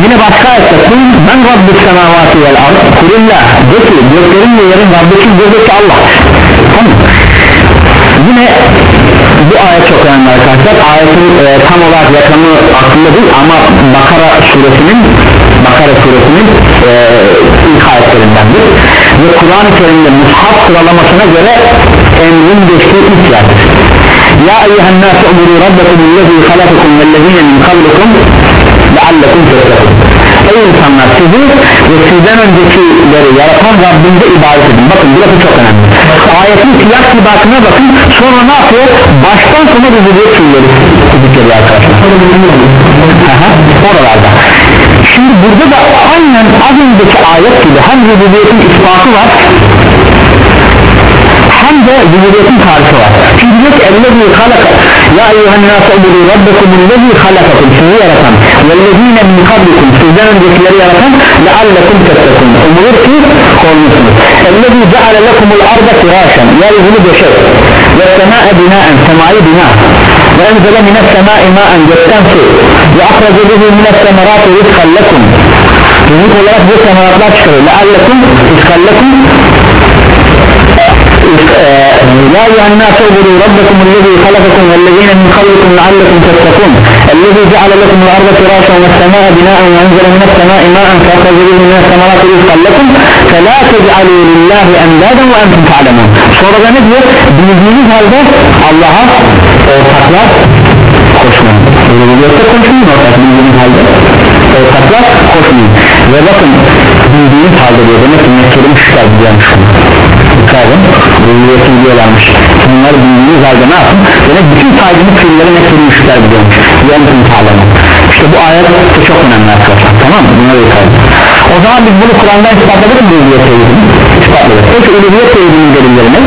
Speaker 1: Yine başka ayette ben Rabbis semavati vel ard kulillah de ki göklerin ve yerin Rabbi kim de ki Allah tamam. Yine Üstad ayetin e, tam olarak rakamı aklında değil ama Bakara suresinin Bakara suresinin e, ilk ayetlerindendir ve Kur'an-ı Kerim'de mushaf sıralamasına göre emrin geçtiği ilk yerdir. Ya eyyühen nâse umuru rabbekum illezî halakakum vellezîne min kablikum leallekum tettekun Ey insanlar sizi ve sizden öncekileri yaratan Rabbinize ibadet edin. Bakın burası çok önemli. Ayetin siyah sibakına bakın sonra ne yapıyor? Baştan sona rüzülüyor fiilleri zikrediyor arkadaşlar. Aha, oralarda. Şimdi burada da aynen az önceki ayet gibi hem rüzüliyetin ispatı var hem de rüzüliyetin tarifi var çünkü diyor ki ellezî halaka ya eyyühen nâse ubudu rabbekum ellezî halakakum sizi yaratan vellezîne min kablikum sizden öncekileri yaratan leallekum tettekun umulur ki korunursunuz ellezî ceale lekumul arda firâşen yeryüzünü döşek ve semâe binaen semayı bina ve enzele mines semâi mâen gökten su ve ahrece bihi mines semerâti rizkan Rızık olarak bu semaratlar çıkarıyor leallekum rizkan يا أيها الناس اعبدوا ربكم الذي خلقكم والذين من قبلكم لعلكم تتقون الذي جعل لكم الأرض فراشا والسماء بناء وأنزل من السماء ماء فأخرج به من الثمرات رزقا لكم فلا تجعلوا لله أندادا وأنتم تعلمون sonra ne diyor bildiğiniz halde Allah'a ortaklar koşmayın öyle biliyorsa koşmayın ortak bildiğiniz halde ortaklar koşmayın ve bakın bildiğiniz halde diyor demek ki Mekke'de müşrikler biliyormuş dikkat edin Rüzgârı biliyorlarmış bunları bildiğiniz halde ne yapın demek bütün saygınlık fiilleri Mekke'de müşrikler biliyormuş. Yanıtın sağlamı işte bu ayet çok önemli arkadaşlar. Tamam mı? Bunları dikkat o zaman biz bunu Kur'an'dan ispatladık mı Rüzgârı tevhidini ispatladık. Peki Rüzgârı tevhidinin delillerini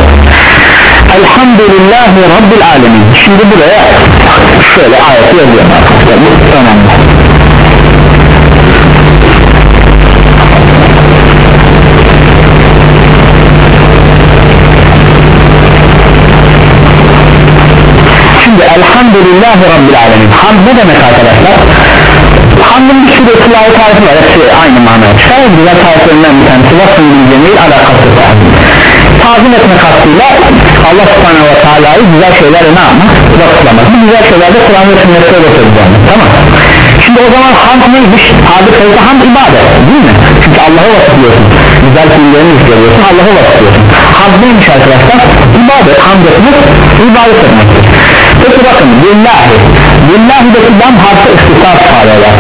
Speaker 1: Elhamdülillahi Rabbil Alemin. Şimdi buraya şöyle ayeti yazıyorum. Arkadaşlar bu önemli Şimdi elhamdülillahi rabbil alemin Hamd ne demek arkadaşlar? Hamdın bir sürü kılağı tarifi var hepsi aynı manaya çıkar güzel tariflerinden bir tanesi vasfın bileceğiniz alakası var Tazim etme kastıyla Allah subhanahu ve teala'yı güzel şeylerle ne yapmak? Vasıflamak Bu güzel şeylerde Kur'an ve sünnette vasıflamak Tamam Şimdi o zaman hamd neymiş? Tabi sözde hamd ibadet değil mi? Çünkü Allah'ı vasıflıyorsun Güzel fiillerini yüklüyorsun Allah'ı vasıflıyorsun Hamd neymiş arkadaşlar? İbadet, hamd etmek, ibadet etmektir Peki bakın billahi Billahi'deki lam harfi istisar sağlıyorlar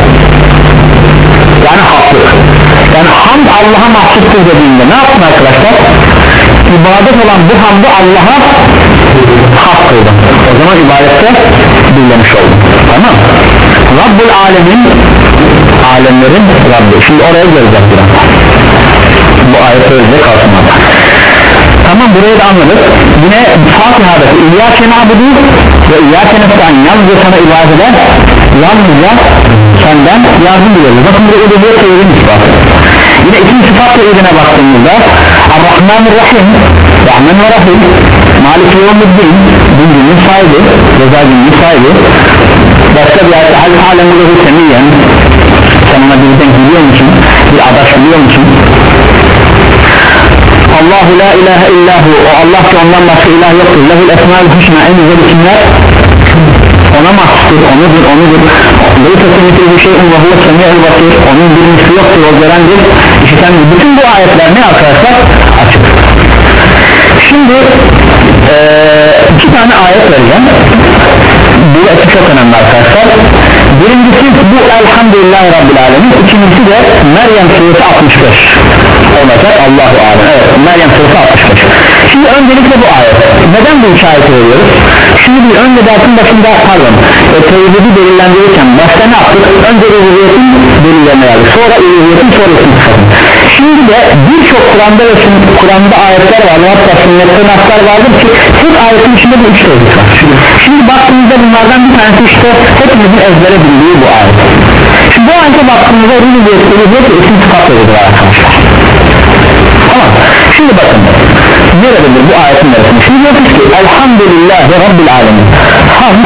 Speaker 1: Yani haklık Yani hamd Allah'a mahsustur dediğinde ne yapın arkadaşlar? İbadet olan bu hamdı Allah'a hak kıldı O zaman ibadette birlemiş oldum. Tamam. Rabbul alemin Alemlerin Rabbi. Şimdi oraya geleceğiz biraz. Bu ayet öyle kalsın Tamam burayı da anladık. Yine Fatiha'daki İyyâke na'budu ve İyyâke nesta'in. Yalnızca sana ibadet eder Yalnızca senden yardım dileriz Bakın burada uluhiyet tevhidin ispatı Yine ikinci sıfat tevhidine baktığımızda Ar-Rahmanir-Rahim. Rahman ve Rahim. Malik-i Yevmuddin Din günün sahibi Reza günün sahibi. Başka bir ayette Hal alemuluhu semiyen Sen ona bir denk biliyor musun? Bir adaş biliyor musun? Allahu la ilahe illahu o Allah ki ondan başka ilah yoktur. Lehul esmaül husna. En güzel isimler ona mahsustur. Onudur onudur. Leysa kemikli bir şeyin ve huve semi'ül basir. Onun bir misli yoktur. O görendir işiten bütün bu ayetler ne arkadaşlar? Açık. Şimdi ee, iki tane ayet vereceğim. Bu eti çok önemli arkadaşlar birincisi bu elhamdülillahi rabbil alemin. İkincisi de Meryem suresi 65 olacak Allahu alem. Evet Meryem suresi 65 şimdi öncelikle bu ayet. Neden bu iki ayeti veriyoruz? Şimdi bir önce dersin başında pardon e, tevhidi belirlendirirken başta ne yaptık? Önce rüziyetin belirlerine yazdık sonra rüziyetin sonra isim şimdi de birçok Kur'an'da ve Kur'an'da ayetler var. Hatta sünnette naslar vardır ki tek ayetin içinde bu üç tevhid var. Şimdi baktığımızda bunlardan bir tanesi işte hepimizin ezbere bildiği bu ayet. Şimdi bu ayete baktığımızda rüziyet rüziyet ve isim sıfat tevhidir arkadaşlar. Tamam şimdi bakın. Nerededir bu ayetin neresinde şimdi diyoruz ki elhamdülillahi rabbil alemin. Hamd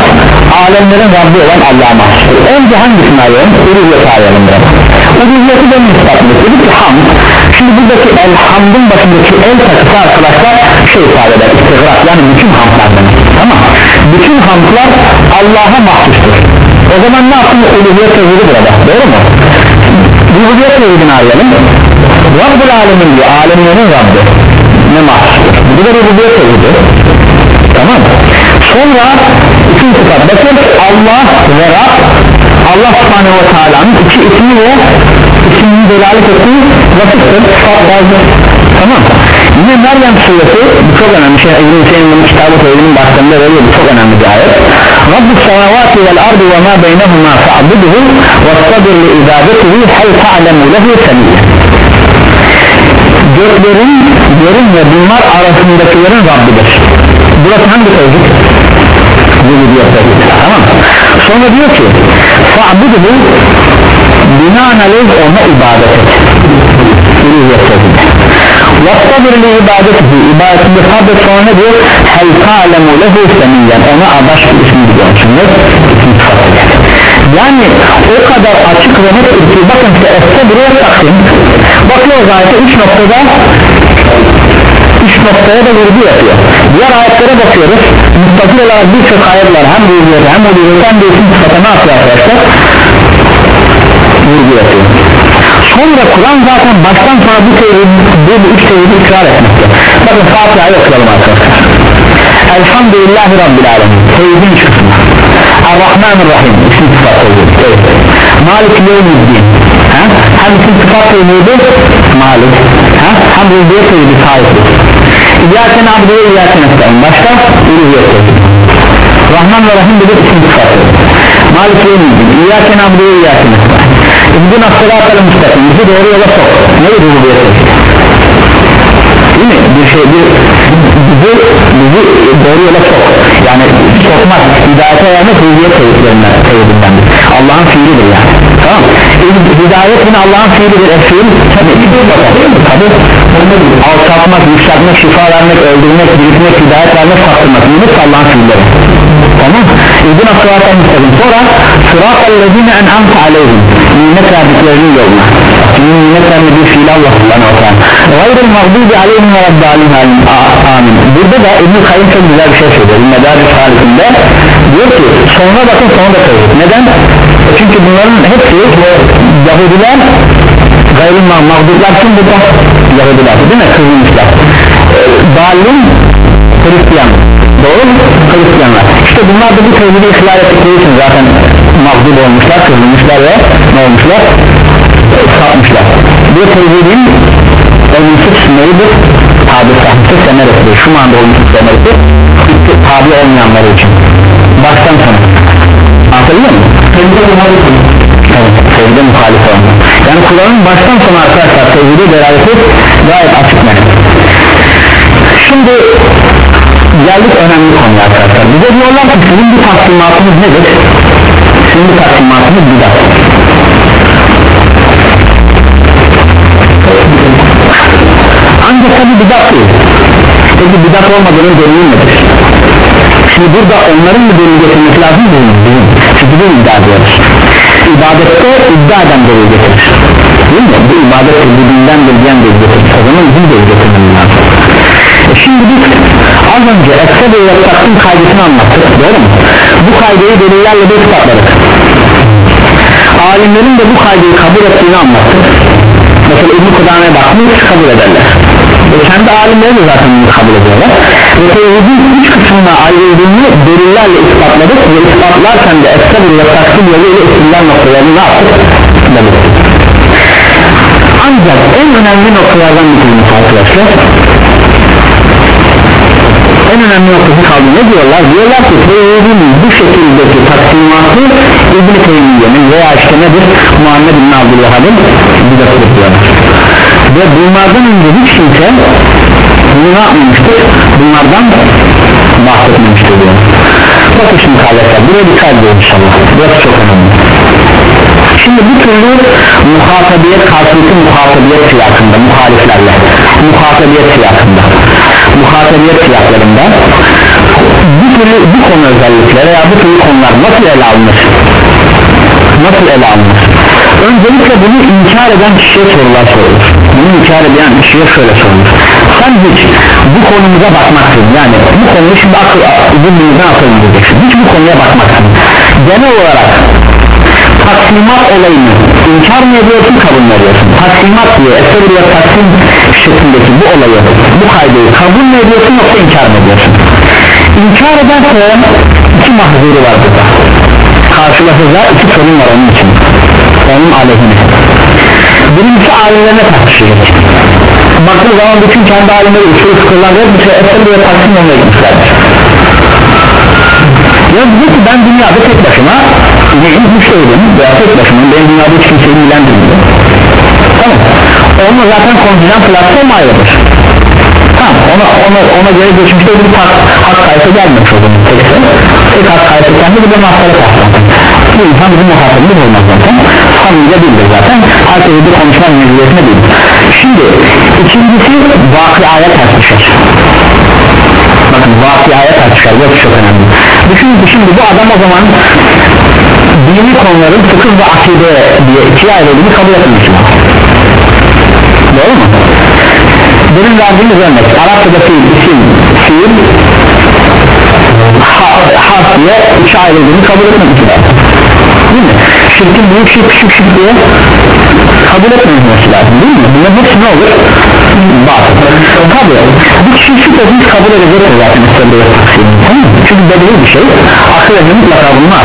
Speaker 1: alemlerin Rabbi olan Allah'a mahsustur önce hangisini arayalım? Uluhiyet arayalım biraz Uluhiyeti de ispatladık dedik ki hamd. Şimdi buradaki elhamdın başındaki el takısı arkadaşlar şey ifade eder istigrak yani bütün hamdlar demek. Tamam. Bütün hamdlar Allah'a mahsustur. O zaman ne yaptın? Uluhiyet tevhidi burada. Doğru mu? Uluhiyet tevhidini arayalım. Rabbul alemin diyor. Alemlerin Rabbi. Ne mahsustur? Bu da uluhiyet tevhidi. Tamam. Sonra ikinci sıfat. Bakın Allah ve Rab Allah subhanehu ve teala'nın iki ismi ve ismini delalet ettiği vasıftır. Sıfat bazı tamam. Yine Meryem suresi bu çok önemli. Şey İbn-i Hüseyin'in kitabı tevhidinin başlarında veriyor bu çok önemli bir ayet. Rabbus semavati vel ardı ve ma beynehuma fa'buduhu ve sabir li ibadetihi hel ta'lemu lehu semiyye göklerin yerin ve bunlar arasındakilerin Rabbidir. Burası hangi tevhid? Rububiyet tevhid. Tamam. Sonra diyor ki fa'buduhu binaenaleyh ona ibadet et. Rububiyet tevhid vastabir li ibadetihi. İbadetinde sabret sonra ne diyor? Hel ta'lemu lehu semiyyen. Ona adaş bir ismi biliyorsun ne? yani o kadar açık ve net ki bakın işte este buraya taksim bakıyoruz ayete 3 noktada 3 noktaya da vurgu yapıyor. Diğer ayetlere bakıyoruz. Mutlaka olarak birçok ayet var. Hem vurguyor hem vurguyor hem de isim sıfata ne yapıyor arkadaşlar? Vurgu yapıyor. Sonra Kur'an zaten baştan sona bu tevhid bu, bu üç tevhidi ikrar etmekte. Bakın Fatiha'yı okuyalım arkadaşlar. Elhamdülillahi Rabbil Alemin. Tevhidin üç kısmı Ar-Rahmanir-Rahim isim sıfat tevhid. Malik Yevmiddin. Hem isim sıfat tevhidi Malik. Ha? hem rubiyet tevhidi sahiptir İyyâken abdü ve iyyâken estağın başka uluhiyet tevhidi Rahman ve Rahim bir isim sıfat Malik Yevmiddin İyyâken abdü ve iyyâken estağın İbn Asırat-ı Müstakim bizi doğru yola sok. Ne rububiyet tevhidi değil mi? Bir şey bir bizi, bizi doğru yola sok. Yani sokmak, hidayete vermek tevhidlerinden tevhidindendir Allah'ın fiilidir yani tamam. Hidayet yine Allah'ın fiilidir e fiil tabi tabi alçaltmak, yükseltmek, şifa vermek, öldürmek, diriltmek, hidayet vermek, saptırmak. Yunus Allah'ın fiilleri tamam. İbn Asırat'a müstakim sonra sıratallezine en'amte aleyhim. Nimet verdiklerinin yoluna nimet vermediği fiil Allah subhanahu wa ta'ala gayril mağdubi aleyhim ve rabbâlihim amin. Burada da İbn-i Kayyum çok güzel bir şey söylüyor. Medarif halinde diyor ki sonra bakın sonra da söylüyor. Neden? Çünkü bunların hepsi Yahudiler gayril mağdublar kim burada? Yahudiler değil mi? kızılmışlar Dalin Hristiyan doğru mu? Hristiyanlar işte bunlar da bu tevhidi ihlal ettikleri için zaten mağdub olmuşlar kızılmışlar ve ne olmuşlar? sapmışlar bu tevhidin olumsuz neydir? tabi sahipte semeresidir şu anda olumsuz semeresi tabi olmayanlar için baştan sona anlatabiliyor mu? evet tevhide muhalif olma yani Kur'an'ın baştan sona arkadaşlar tevhide delaleti gayet açık net. Şimdi geldik önemli konuya arkadaşlar. Bize diyorlar ki sizin bir taksimatınız nedir? sizin bir taksimatınız bidat ancak tabi bidat değil. Peki bidat olmadığının delili nedir? şimdi burada onların mı delil lazım değil değil bu iddia ediyoruz. İbadette iddia eden delil getirir değil mi? bu ibadet bu dindendir diyen delil getirir o zaman bizim delil getirmemiz lazım. E şimdi biz az önce ekse ve yaktakın kaydısını anlattık. Doğru mu? bu kaydeyi delillerle de ispatladık alimlerin de bu kaydeyi kabul ettiğini anlattık. Mesela İbn-i Kudame'ye bakmış kabul ederler e kendi alimleri de zaten bunu kabul ediyorlar ve tevhidin üç kısmına ayrıldığını delillerle ispatladık ve ispatlarken de esnafı ve taksim yoluyla istiller noktalarını ne yaptık? ancak en önemli noktalardan bir tanesi arkadaşlar en önemli noktası kaldı ne diyorlar? diyorlar ki tevhidin bu şekildeki taksimatı İbn-i Teymiye'nin veya işte nedir? Muhammed İbn Abdülvahad'ın bidatlık diyorlar ve bunlardan önce hiç kimse bunu ne yapmamıştır? bunlardan bahsetmemiştir diyor. Bakın şimdi kardeşler buraya dikkat edin inşallah. Burası çok önemli. Şimdi bu türlü muhatabiyet karşılıklı muhatabiyet siyasında muhaliflerle muhatabiyet siyasında muhatabiyet siyaslarında bu türlü bu konu özellikle veya bu türlü konular nasıl ele alınır? Nasıl ele alınır? Öncelikle bunu inkar eden kişiye sorular sorulur bunu inkar eden kişiye şöyle sorulur sen hiç bu konumuza bakmaksın yani bu konuyu şimdi akıl zihnimizden akıl edeceksin. Hiç bu konuya bakmaksın genel olarak taksimat olayını inkar mı ediyorsun kabul mü ediyorsun? Taksimat diye eser ile taksim şeklindeki bu olayı bu kaydı kabul mü ediyorsun yoksa inkar mı ediyorsun? İnkar ederse iki mahzuru var burada. Karşılaşacağı iki sorun var onun için. Onun aleyhine birincisi alimlerine tartışacak baktığı zaman bütün kendi alimleri usul fıkırlar ve bir şey eser ile taksim olmaya gitmişlerdir ya diyor ki ben dünyada tek başıma neyim müşterim veya tek başıma. Benim dünyada hiç kimseyi ilgilendirmiyor. Tamam. Onunla zaten konfidan platform ayrıdır tamam. Ona, ona, ona göre geçmişte bir hak, hak kayısı gelmemiş o zaman. Tekse tek hak kayısı kendi bir de mahkeme patlamak bu insan bizim muhatabımız olmaz zaten. Hamile değildir zaten. Herkese bir konuşma mecburiyetine değil şimdi ikincisi vakıaya düşer. Bakın vakıaya düşer. Bu çok önemli. Düşünün ki şimdi bu adam o zaman dini konuların fıkıh ve akide diye ikiye ayrıldığını kabul etmiş doğru mu? benim verdiğimiz örnek Arapçada fiil, isim, fiil ha, harf diye iki ayrıldığını kabul etmemiş değil mi? şirkin büyük şirk küçük şirk diye kabul etmemesi lazım değil mi? bunların hepsi ne olur? batıl tabi bu kişi biz kabul edecektir zaten istediği taksimi çünkü bedeli bir şey akıl edin mutlaka bunu ne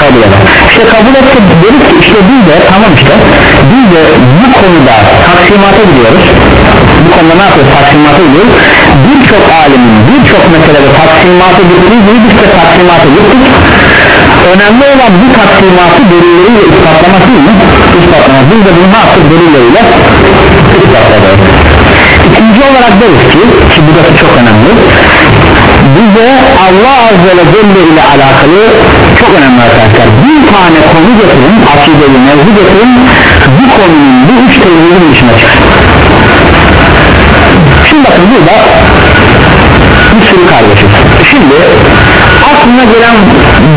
Speaker 1: kabul eder. İşte kabul etse deriz ki işte biz de tamam işte biz de bu konuda taksimata gidiyoruz. Bu konuda ne yapıyoruz? Taksimata gidiyoruz. Birçok alimin birçok meselede taksimata gittiği gibi biz de taksimata gittik önemli olan bu taksimatı delilleriyle ispatlamak değil mi? ispatlamak biz de bunu ne yaptık? Delilleriyle ispatladık. İkinci olarak deriz ki ki bu da çok önemli bize Allah Azze ve Celle ile alakalı çok önemli arkadaşlar. Bir tane konu getirin akideyi mevzu getirin bu konunun bu üç tevhidin dışına çıksın. Şimdi bakın burada bir sürü kardeşiz şimdi aklına gelen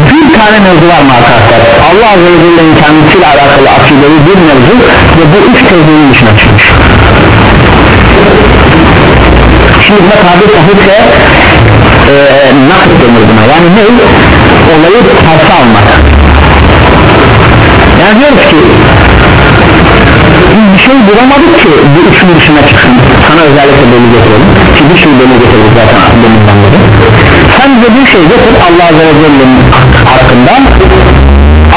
Speaker 1: bir tane mevzu var mı arkadaşlar? Allah Azze ve Celle'nin kendisiyle alakalı akideyi bir mevzu ve bu üç tevhidin dışına çıkmış. Şimdi buna tabir sahipse e, nakit denir buna. Yani ne? Olayı tersi almak. Yani diyoruz ki bir şey bulamadık ki bu üçün dışına çıksın. Sana özellikle belli getirelim ki bir şey belli getirdik zaten deminden beri de bir şey getir Allah Azze ve Celle'nin hakkında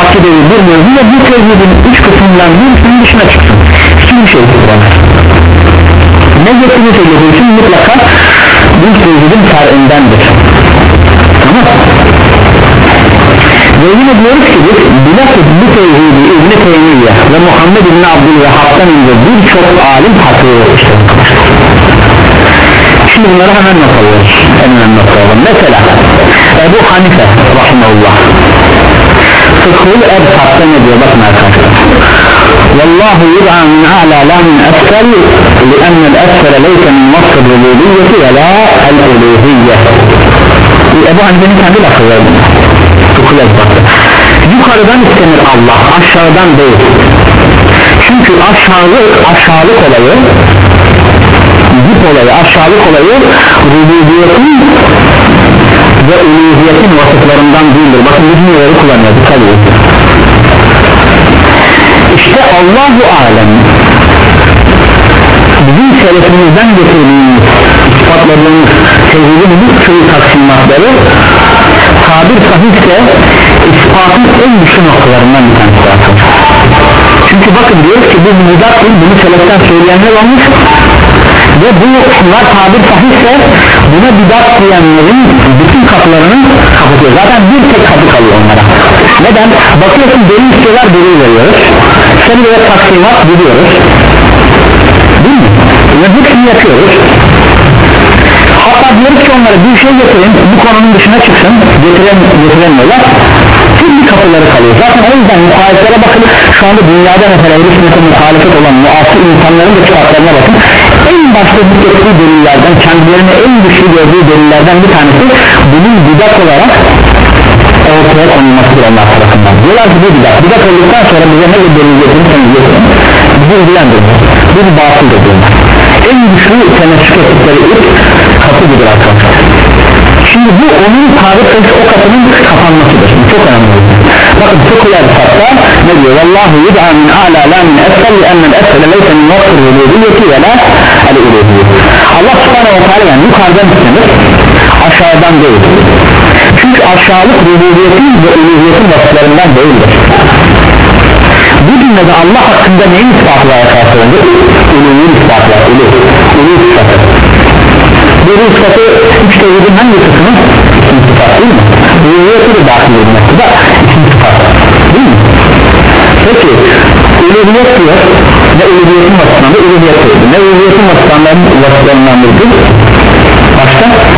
Speaker 1: akideyi bir mevzu ve bu tevhidin üç kısmından bir üçünün dışına çıksın. Hiçbir şey bulamaz ne getirirse getirsin mutlaka bu tevhidin ferindendir tamam. Ve yine diyoruz ki biz bilakis bu tevhidi İbn-i Teymiye ve Muhammed İbn-i Abdülvehhab'dan önce birçok alim hatırlıyor şimdi bunları hemen not alıyoruz en önemli nokta olan mesela Ebu Hanife rahimahullah Fıkhul Ebsat'ta ne diyor bakın arkadaşlar والله يدعى من أعلى لا من أسفل لأن الأسفل ليس من وصف الربوبية ولا الألوهية Ebu Hanife'nin kendi lafı var Fıkhul Ebsat'ta yukarıdan istenir Allah aşağıdan değil çünkü aşağılık aşağılık olayı dip olayı aşağılık olayı rububiyetin ve uluhiyetin vasıflarından değildir. Bakın biz neleri kullanıyor dikkat edin. İşte Allahu Alem bizim selefimizden getirdiğimiz ispatladığımız tevhidin bu türlü taksimatları tabir sahipse ispatın en güçlü noktalarından bir tanesi çünkü bakın diyoruz ki biz müdat değil bunu seleften söyleyenler olmuş ve bu bunlar tabir sahipse buna bidat diyenlerin bütün kapılarını kapatıyor. Zaten bir tek kapı kalıyor onlara. Neden? bakıyorsun delil istiyorlar delil veriyoruz. Seni böyle taksimat biliyoruz değil mi? ve yapıyoruz. Hatta diyoruz ki onlara bir şey getirin bu konunun dışına çıksın. Getiren, getiremiyorlar türlü kapıları kalıyor. Zaten o yüzden muhaliflere bakın şu anda dünyada mesela ehl sünnete muhalefet olan muasır insanların da kitaplarına bakın. En başta zikrettiği delillerden kendilerine en güçlü gördüğü delillerden bir tanesi bunun bidat olarak ortaya konulmasıdır onlar tarafından. Diyorlar ki bu bidat bidat olduktan sonra bize ne bir delil getirin bizi ilgilendirmiyor. Bu bir batıldır diyorlar. En güçlü temessük ettikleri ilk kapı budur arkadaşlar şimdi bu onun tarif ettiği o kapının kapanmasıdır. Bu çok önemli. Bakın fıkılar hatta ne diyor? Vallahu yud'a min a'la la min esfel li ennel esfel leyse min vakfir uluhiyyeti ve la el uluhiyyet Allah subhanahu wa ta'ala yani yukarıdan istenir aşağıdan değil. Çünkü aşağılık rububiyetin ve uluhiyetin vasıflarından değildir. Bu cümlede Allah hakkında neyin ispatı var arkadaşlar uluhiyin ispatı var ulu ulu ispatı ulu ispatı üç tevhidin hangi kısmı isim sıfat değil mi? Uluhiyeti de dahil edilmesi de isim sıfat. Değil mi? Peki uluhiyet diyor ne uluhiyetin vasıflarında uluhiyet diyor ne uluhiyetin vasıflarından vasıflarından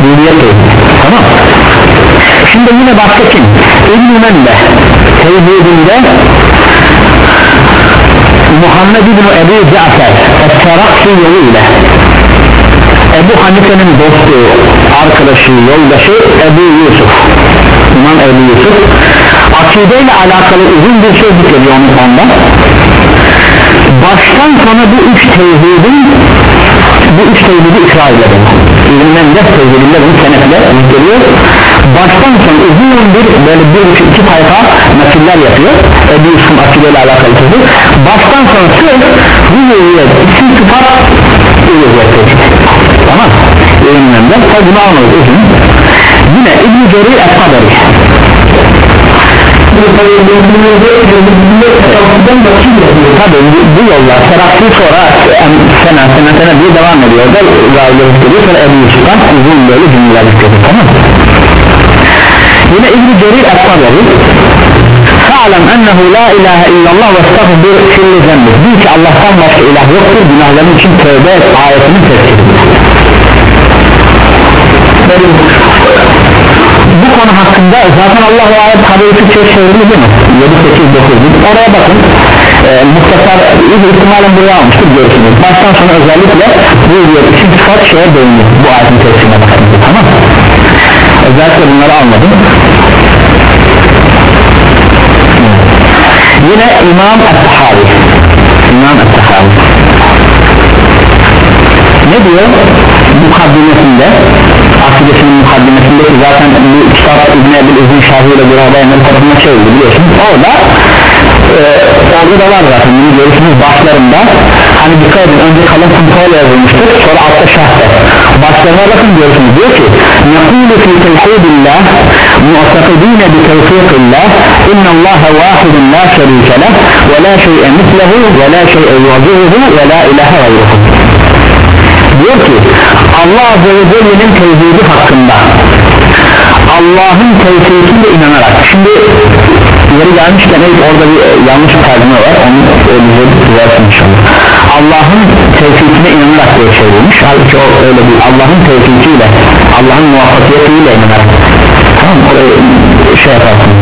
Speaker 1: uluhiyet diyor tamam. Şimdi yine başka kim? İbn-i Mende. Tevhidinde Muhammed İbn Ebu Cafer Es-Saraksi yoluyla Ebu Hanife'nin dostu, arkadaşı, yoldaşı Ebu Yusuf. İmam Ebu Yusuf. Akideyle alakalı uzun bir şey zikrediyor ondan baştan sona bu üç tevhidin bu üç tevhidi ikra edelim. İlimden de tevhidinde bunu senetle zikrediyor baştan sona uzun bir böyle bir buçuk iki sayfa nakiller yapıyor. Ebu Yusuf'un akideyle alakalı tevhid baştan sona sırf bu yoluyla isim sıfat tamam. De tabi bunu almalıyız uzun yine İbn-i Cerir Es-Saberi Tabi bu yollar Seraplı sonra sene sene sene diye devam ediyor. Da Ravileri zikrediyor sonra Ebu Yusuf'tan uzun böyle cümleler zikrediyor tamam. Yine İbn-i Cerir Es-Saberi Fa'lem ennehu la ilahe illallah ve estağfir kulli zembik Bil ki Allah'tan başka ilah yoktur. Günahların için tövbe et ayetinin tefsiridir bu konu hakkında zaten Allah o ayet haberi Türkçe çevrildi değil mi? 7, 8, 9 oraya bakın. E, muhtasar ihtimalen buraya almıştır görürsünüz. Baştan sona özellikle bu diyor için sıfat şeye değiniyor bu ayetin tefsirine bakın. Tamam. Özellikle bunları almadım yine İmam Es-Sahavi İmam Es-Sahavi ne diyor? Mukaddimesinde akidesinin mukaddimesinde ki zaten bu kitap İbn Ebil İzin Şahı ile beraber Emre tarafından çevrildi biliyorsunuz orada e, orada da var zaten bunu görürsünüz başlarında. Hani dikkat edin önce kalın kumkoyla yazılmıştır sonra altta şahse başlarına bakın görürsünüz. Diyor ki nekulu fi tevhidillah mu'takidine bi tevfikillah inna allaha vahidun la şerike leh ve la şey'e mislehu ve la şey'e yuvazihuhu ve la ilahe diyor ki Allah Azze ve Celle'nin tevhidi hakkında Allah'ın tevhidiyle inanarak şimdi yeri gelmişken evet, orada bir e, yanlış tercüme var onu öyle düzeltin inşallah. Allah'ın tevhidine inanarak diye çevrilmiş halbuki o öyle değil Allah'ın tevhidiyle Allah'ın muvaffakiyetiyle inanarak tamam orayı şey yaparsın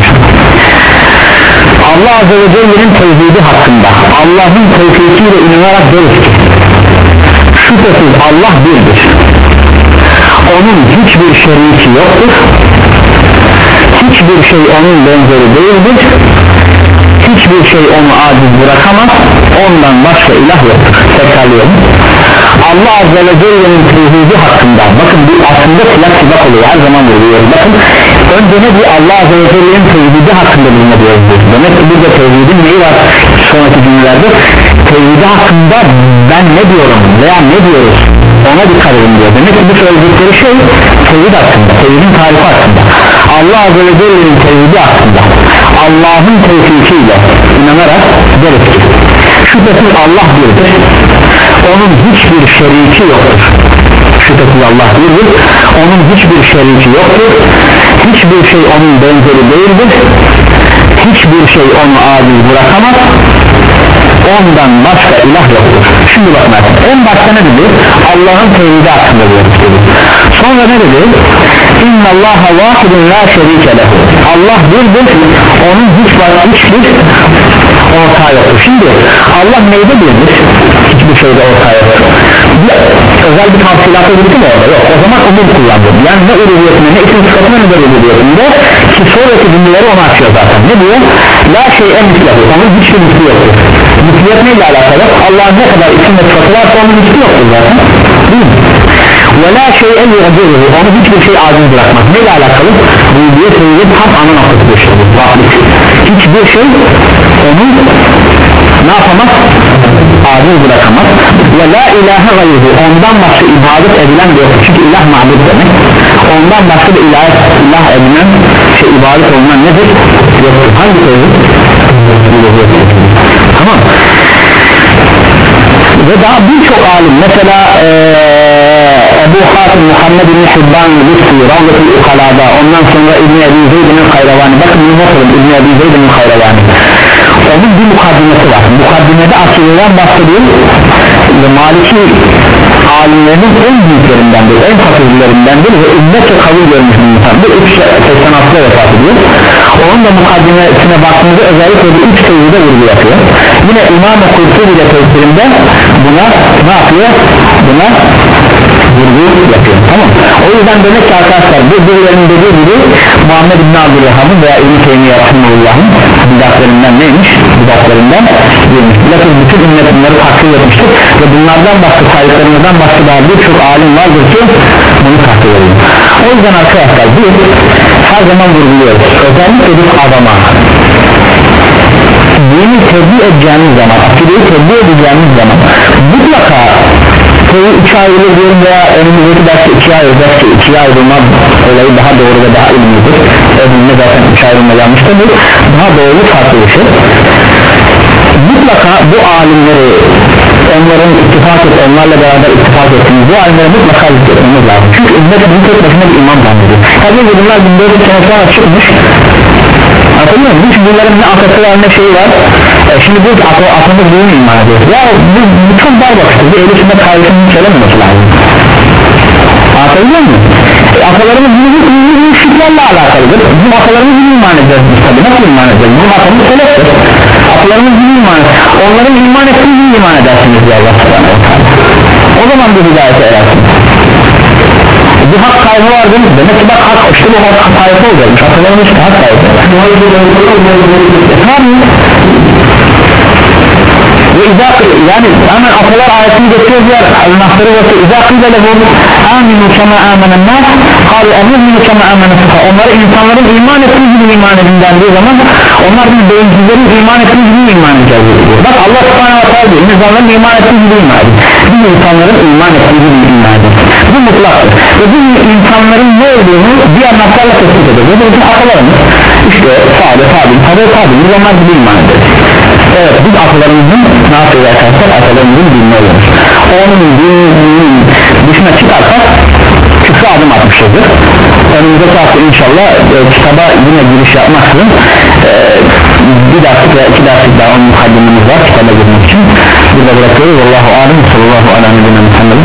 Speaker 1: Allah Azze ve Celle'nin tevhidi hakkında Allah'ın tevhidiyle inanarak deriz ki şüphesiz Allah birdir. Onun hiçbir şeriki yoktur. Hiçbir şey onun benzeri değildir. Hiçbir şey onu aciz bırakamaz. Ondan başka ilah yoktur. Tekrarlıyorum. Allah Azze ve Celle'nin tevhidi hakkında bakın bu aslında silah silah oluyor her zaman vuruyoruz bakın önce ne diyor? Allah Azze ve Celle'nin tevhidi hakkında bulma diyoruz demek ki burada tevhidin neyi var? Sonraki cümlelerde tevhidi hakkında ben ne diyorum veya ne diyoruz ona dikkat edin diyor. Demek ki bu söyledikleri şey tevhid hakkında tevhidin tarifi hakkında. Allah Azze ve Celle'nin tevhidi hakkında Allah'ın tevhidiyle inanarak deriz şüphesiz Allah birdir onun hiçbir şeriki yoktur. Şüphesiz Allah birdir onun hiçbir şeriki yoktur. Hiçbir şey onun benzeri değildir. Hiçbir şey onu aciz bırakamaz ondan başka ilah yoktur. Şimdi bakın en başta ne dedi? Allah'ın tevhidi hakkında dedi. Sonra ne dedi? İnnallaha vahidun la şerike lehu Allah birdir onun hiç var hiçbir ortağı yoktur. Şimdi Allah neyde birdir hiçbir şeyde ortağı yoktur özel bir tavsilatı birisi mi orada? Yok o zaman umum kullandım. Yani ne uluhiyetine ne isim sıfatına ne de uluhiyetinde ki sonraki cümleleri onu açıyor zaten. Ne diyor? La şey en mislahu onun hiçbir misli yoktur. Zikret neyle alakalı? Allah'ın ne kadar isim ve sıfatı varsa onun ismi yoktur zaten. Değil mi? Ve la şey'e yu'aciruhu onu hiçbir şey aciz bırakmaz neyle alakalı? diye söyleyip tam ana noktası düşürdü hiçbir şey onu ne yapamaz? aciz bırakamaz ve la ilahe gayruhu ondan başka ibadet edilen yoktur çünkü ilah mabud demek ondan başka da ilah, ilah edilen şey ibadet olunan nedir? yoktur hangi sözü? tamam ve daha birçok alim mesela ee, Ebu Hatim Muhammed bin Hibban Lütfi Ravzatul Ukalada ondan sonra İbn-i Ebi Zeyd'in Kayravani bakın okurun İbn-i Ebi Zeyd'in Kayravani onun bir mukaddimesi var. Mukaddimede akideden bahsediyor Maliki alimlerinin en büyüklerindendir en fakirlerindendir ve ümmetle kabul görmüş bir insandır. 386'da vefat ediyor. Onun da mukaddimesine baktığımızda özellikle bir üç teyzide vurgu yapıyor. Yine İmam-ı Kurtubi de tefsirinde buna ne yapıyor? Buna vurgu yapıyor. Tamam. O yüzden demek ki arkadaşlar bu birilerinin dediği gibi Muhammed İbn Abdülham'ın veya İbn Teymiye Rahimullah'ın bidatlerinden neymiş? Bidatlerinden değilmiş lakin bütün ümmet bunları takdir etmiştir. Ve bunlardan başka saydıklarımızdan başka daha birçok alim vardır ki bunu takdir ediyor. O yüzden arkadaşlar biz her zaman vurguluyoruz. Özellikle bir adama dini tebliğ edeceğimiz zaman akideyi tebliğ edeceğimiz zaman mutlaka koyu iki ayrılır diyorum veya önümüzdeki derste ikiye ayrılacak ki ikiye ayrılma olayı daha doğru ve daha ilmidir evinde zaten iki ayrılma yanlıştır bu daha doğru farklı bir şey. Mutlaka bu alimleri onların ittifak et onlarla beraber ittifak ettiğimiz bu alimleri mutlaka zikretmemiz lazım. Çünkü ümmet bunu tek başına bir imam zannediyor. Tabii ki bunlar 1400 sene sonra çıkmış Anladın mı? Hiç bunların ne akası var ne şey var. E, Şimdi bu akı, akımız bunu iman ediyor Ya bu, bu çok dar bakıştır. Bu ehl-i sünnet kaygısını söylememesi lazım. Anlatabiliyor muyum? E, akalarımız bizim müşriklerle alakalıdır. Bizim akalarımız gibi iman edeceğiz. Tabi Nasıl iman edeceğiz? Bizim akamız seleftir Akalarımız gibi iman Onların iman ettiği gibi iman edersiniz diye Allah subhanahu O zaman bir hidayete erersiniz bir hak kaybı vardı demek ki bak hak işte bu hak kaybı olacakmış. Atalarımız işte hak kaybı tabi ve izâ yani hemen atalar ayetini getiriyor diğer al-nahtarı ve izâ kıyla lehum aminu kema amenen nas kâlu eminu kema amenen onlara insanların iman ettiği gibi iman edin dendiği zaman onlar biz beyinsizlerin iman ettiği gibi iman edeceğiz diyor bak Allah subhanahu wa ta'ala diyor insanların iman ettiği gibi iman edin biz insanların iman ettiği gibi iman edin bu mutlaktır ve bu insanların ne olduğunu diğer noktalarla tespit edeceğiz ve bizim akalarımız işte sade tabi tabi tabi onlar gibi iman ederiz evet biz akıllarımızın ne yapıyoruz arkadaşlar? Akıllarımızın dinle oluyoruz onun dininin dışına çıkarsak küfre adım atmışızdır. Önümüzdeki hafta inşallah e, kitaba yine giriş yapmaksızın e, bir derslik veya iki derslik daha onun mukaddimimiz var kitaba girmek için. Burada bırakıyoruz. Allahu alem sallallahu aleyhi ve sellem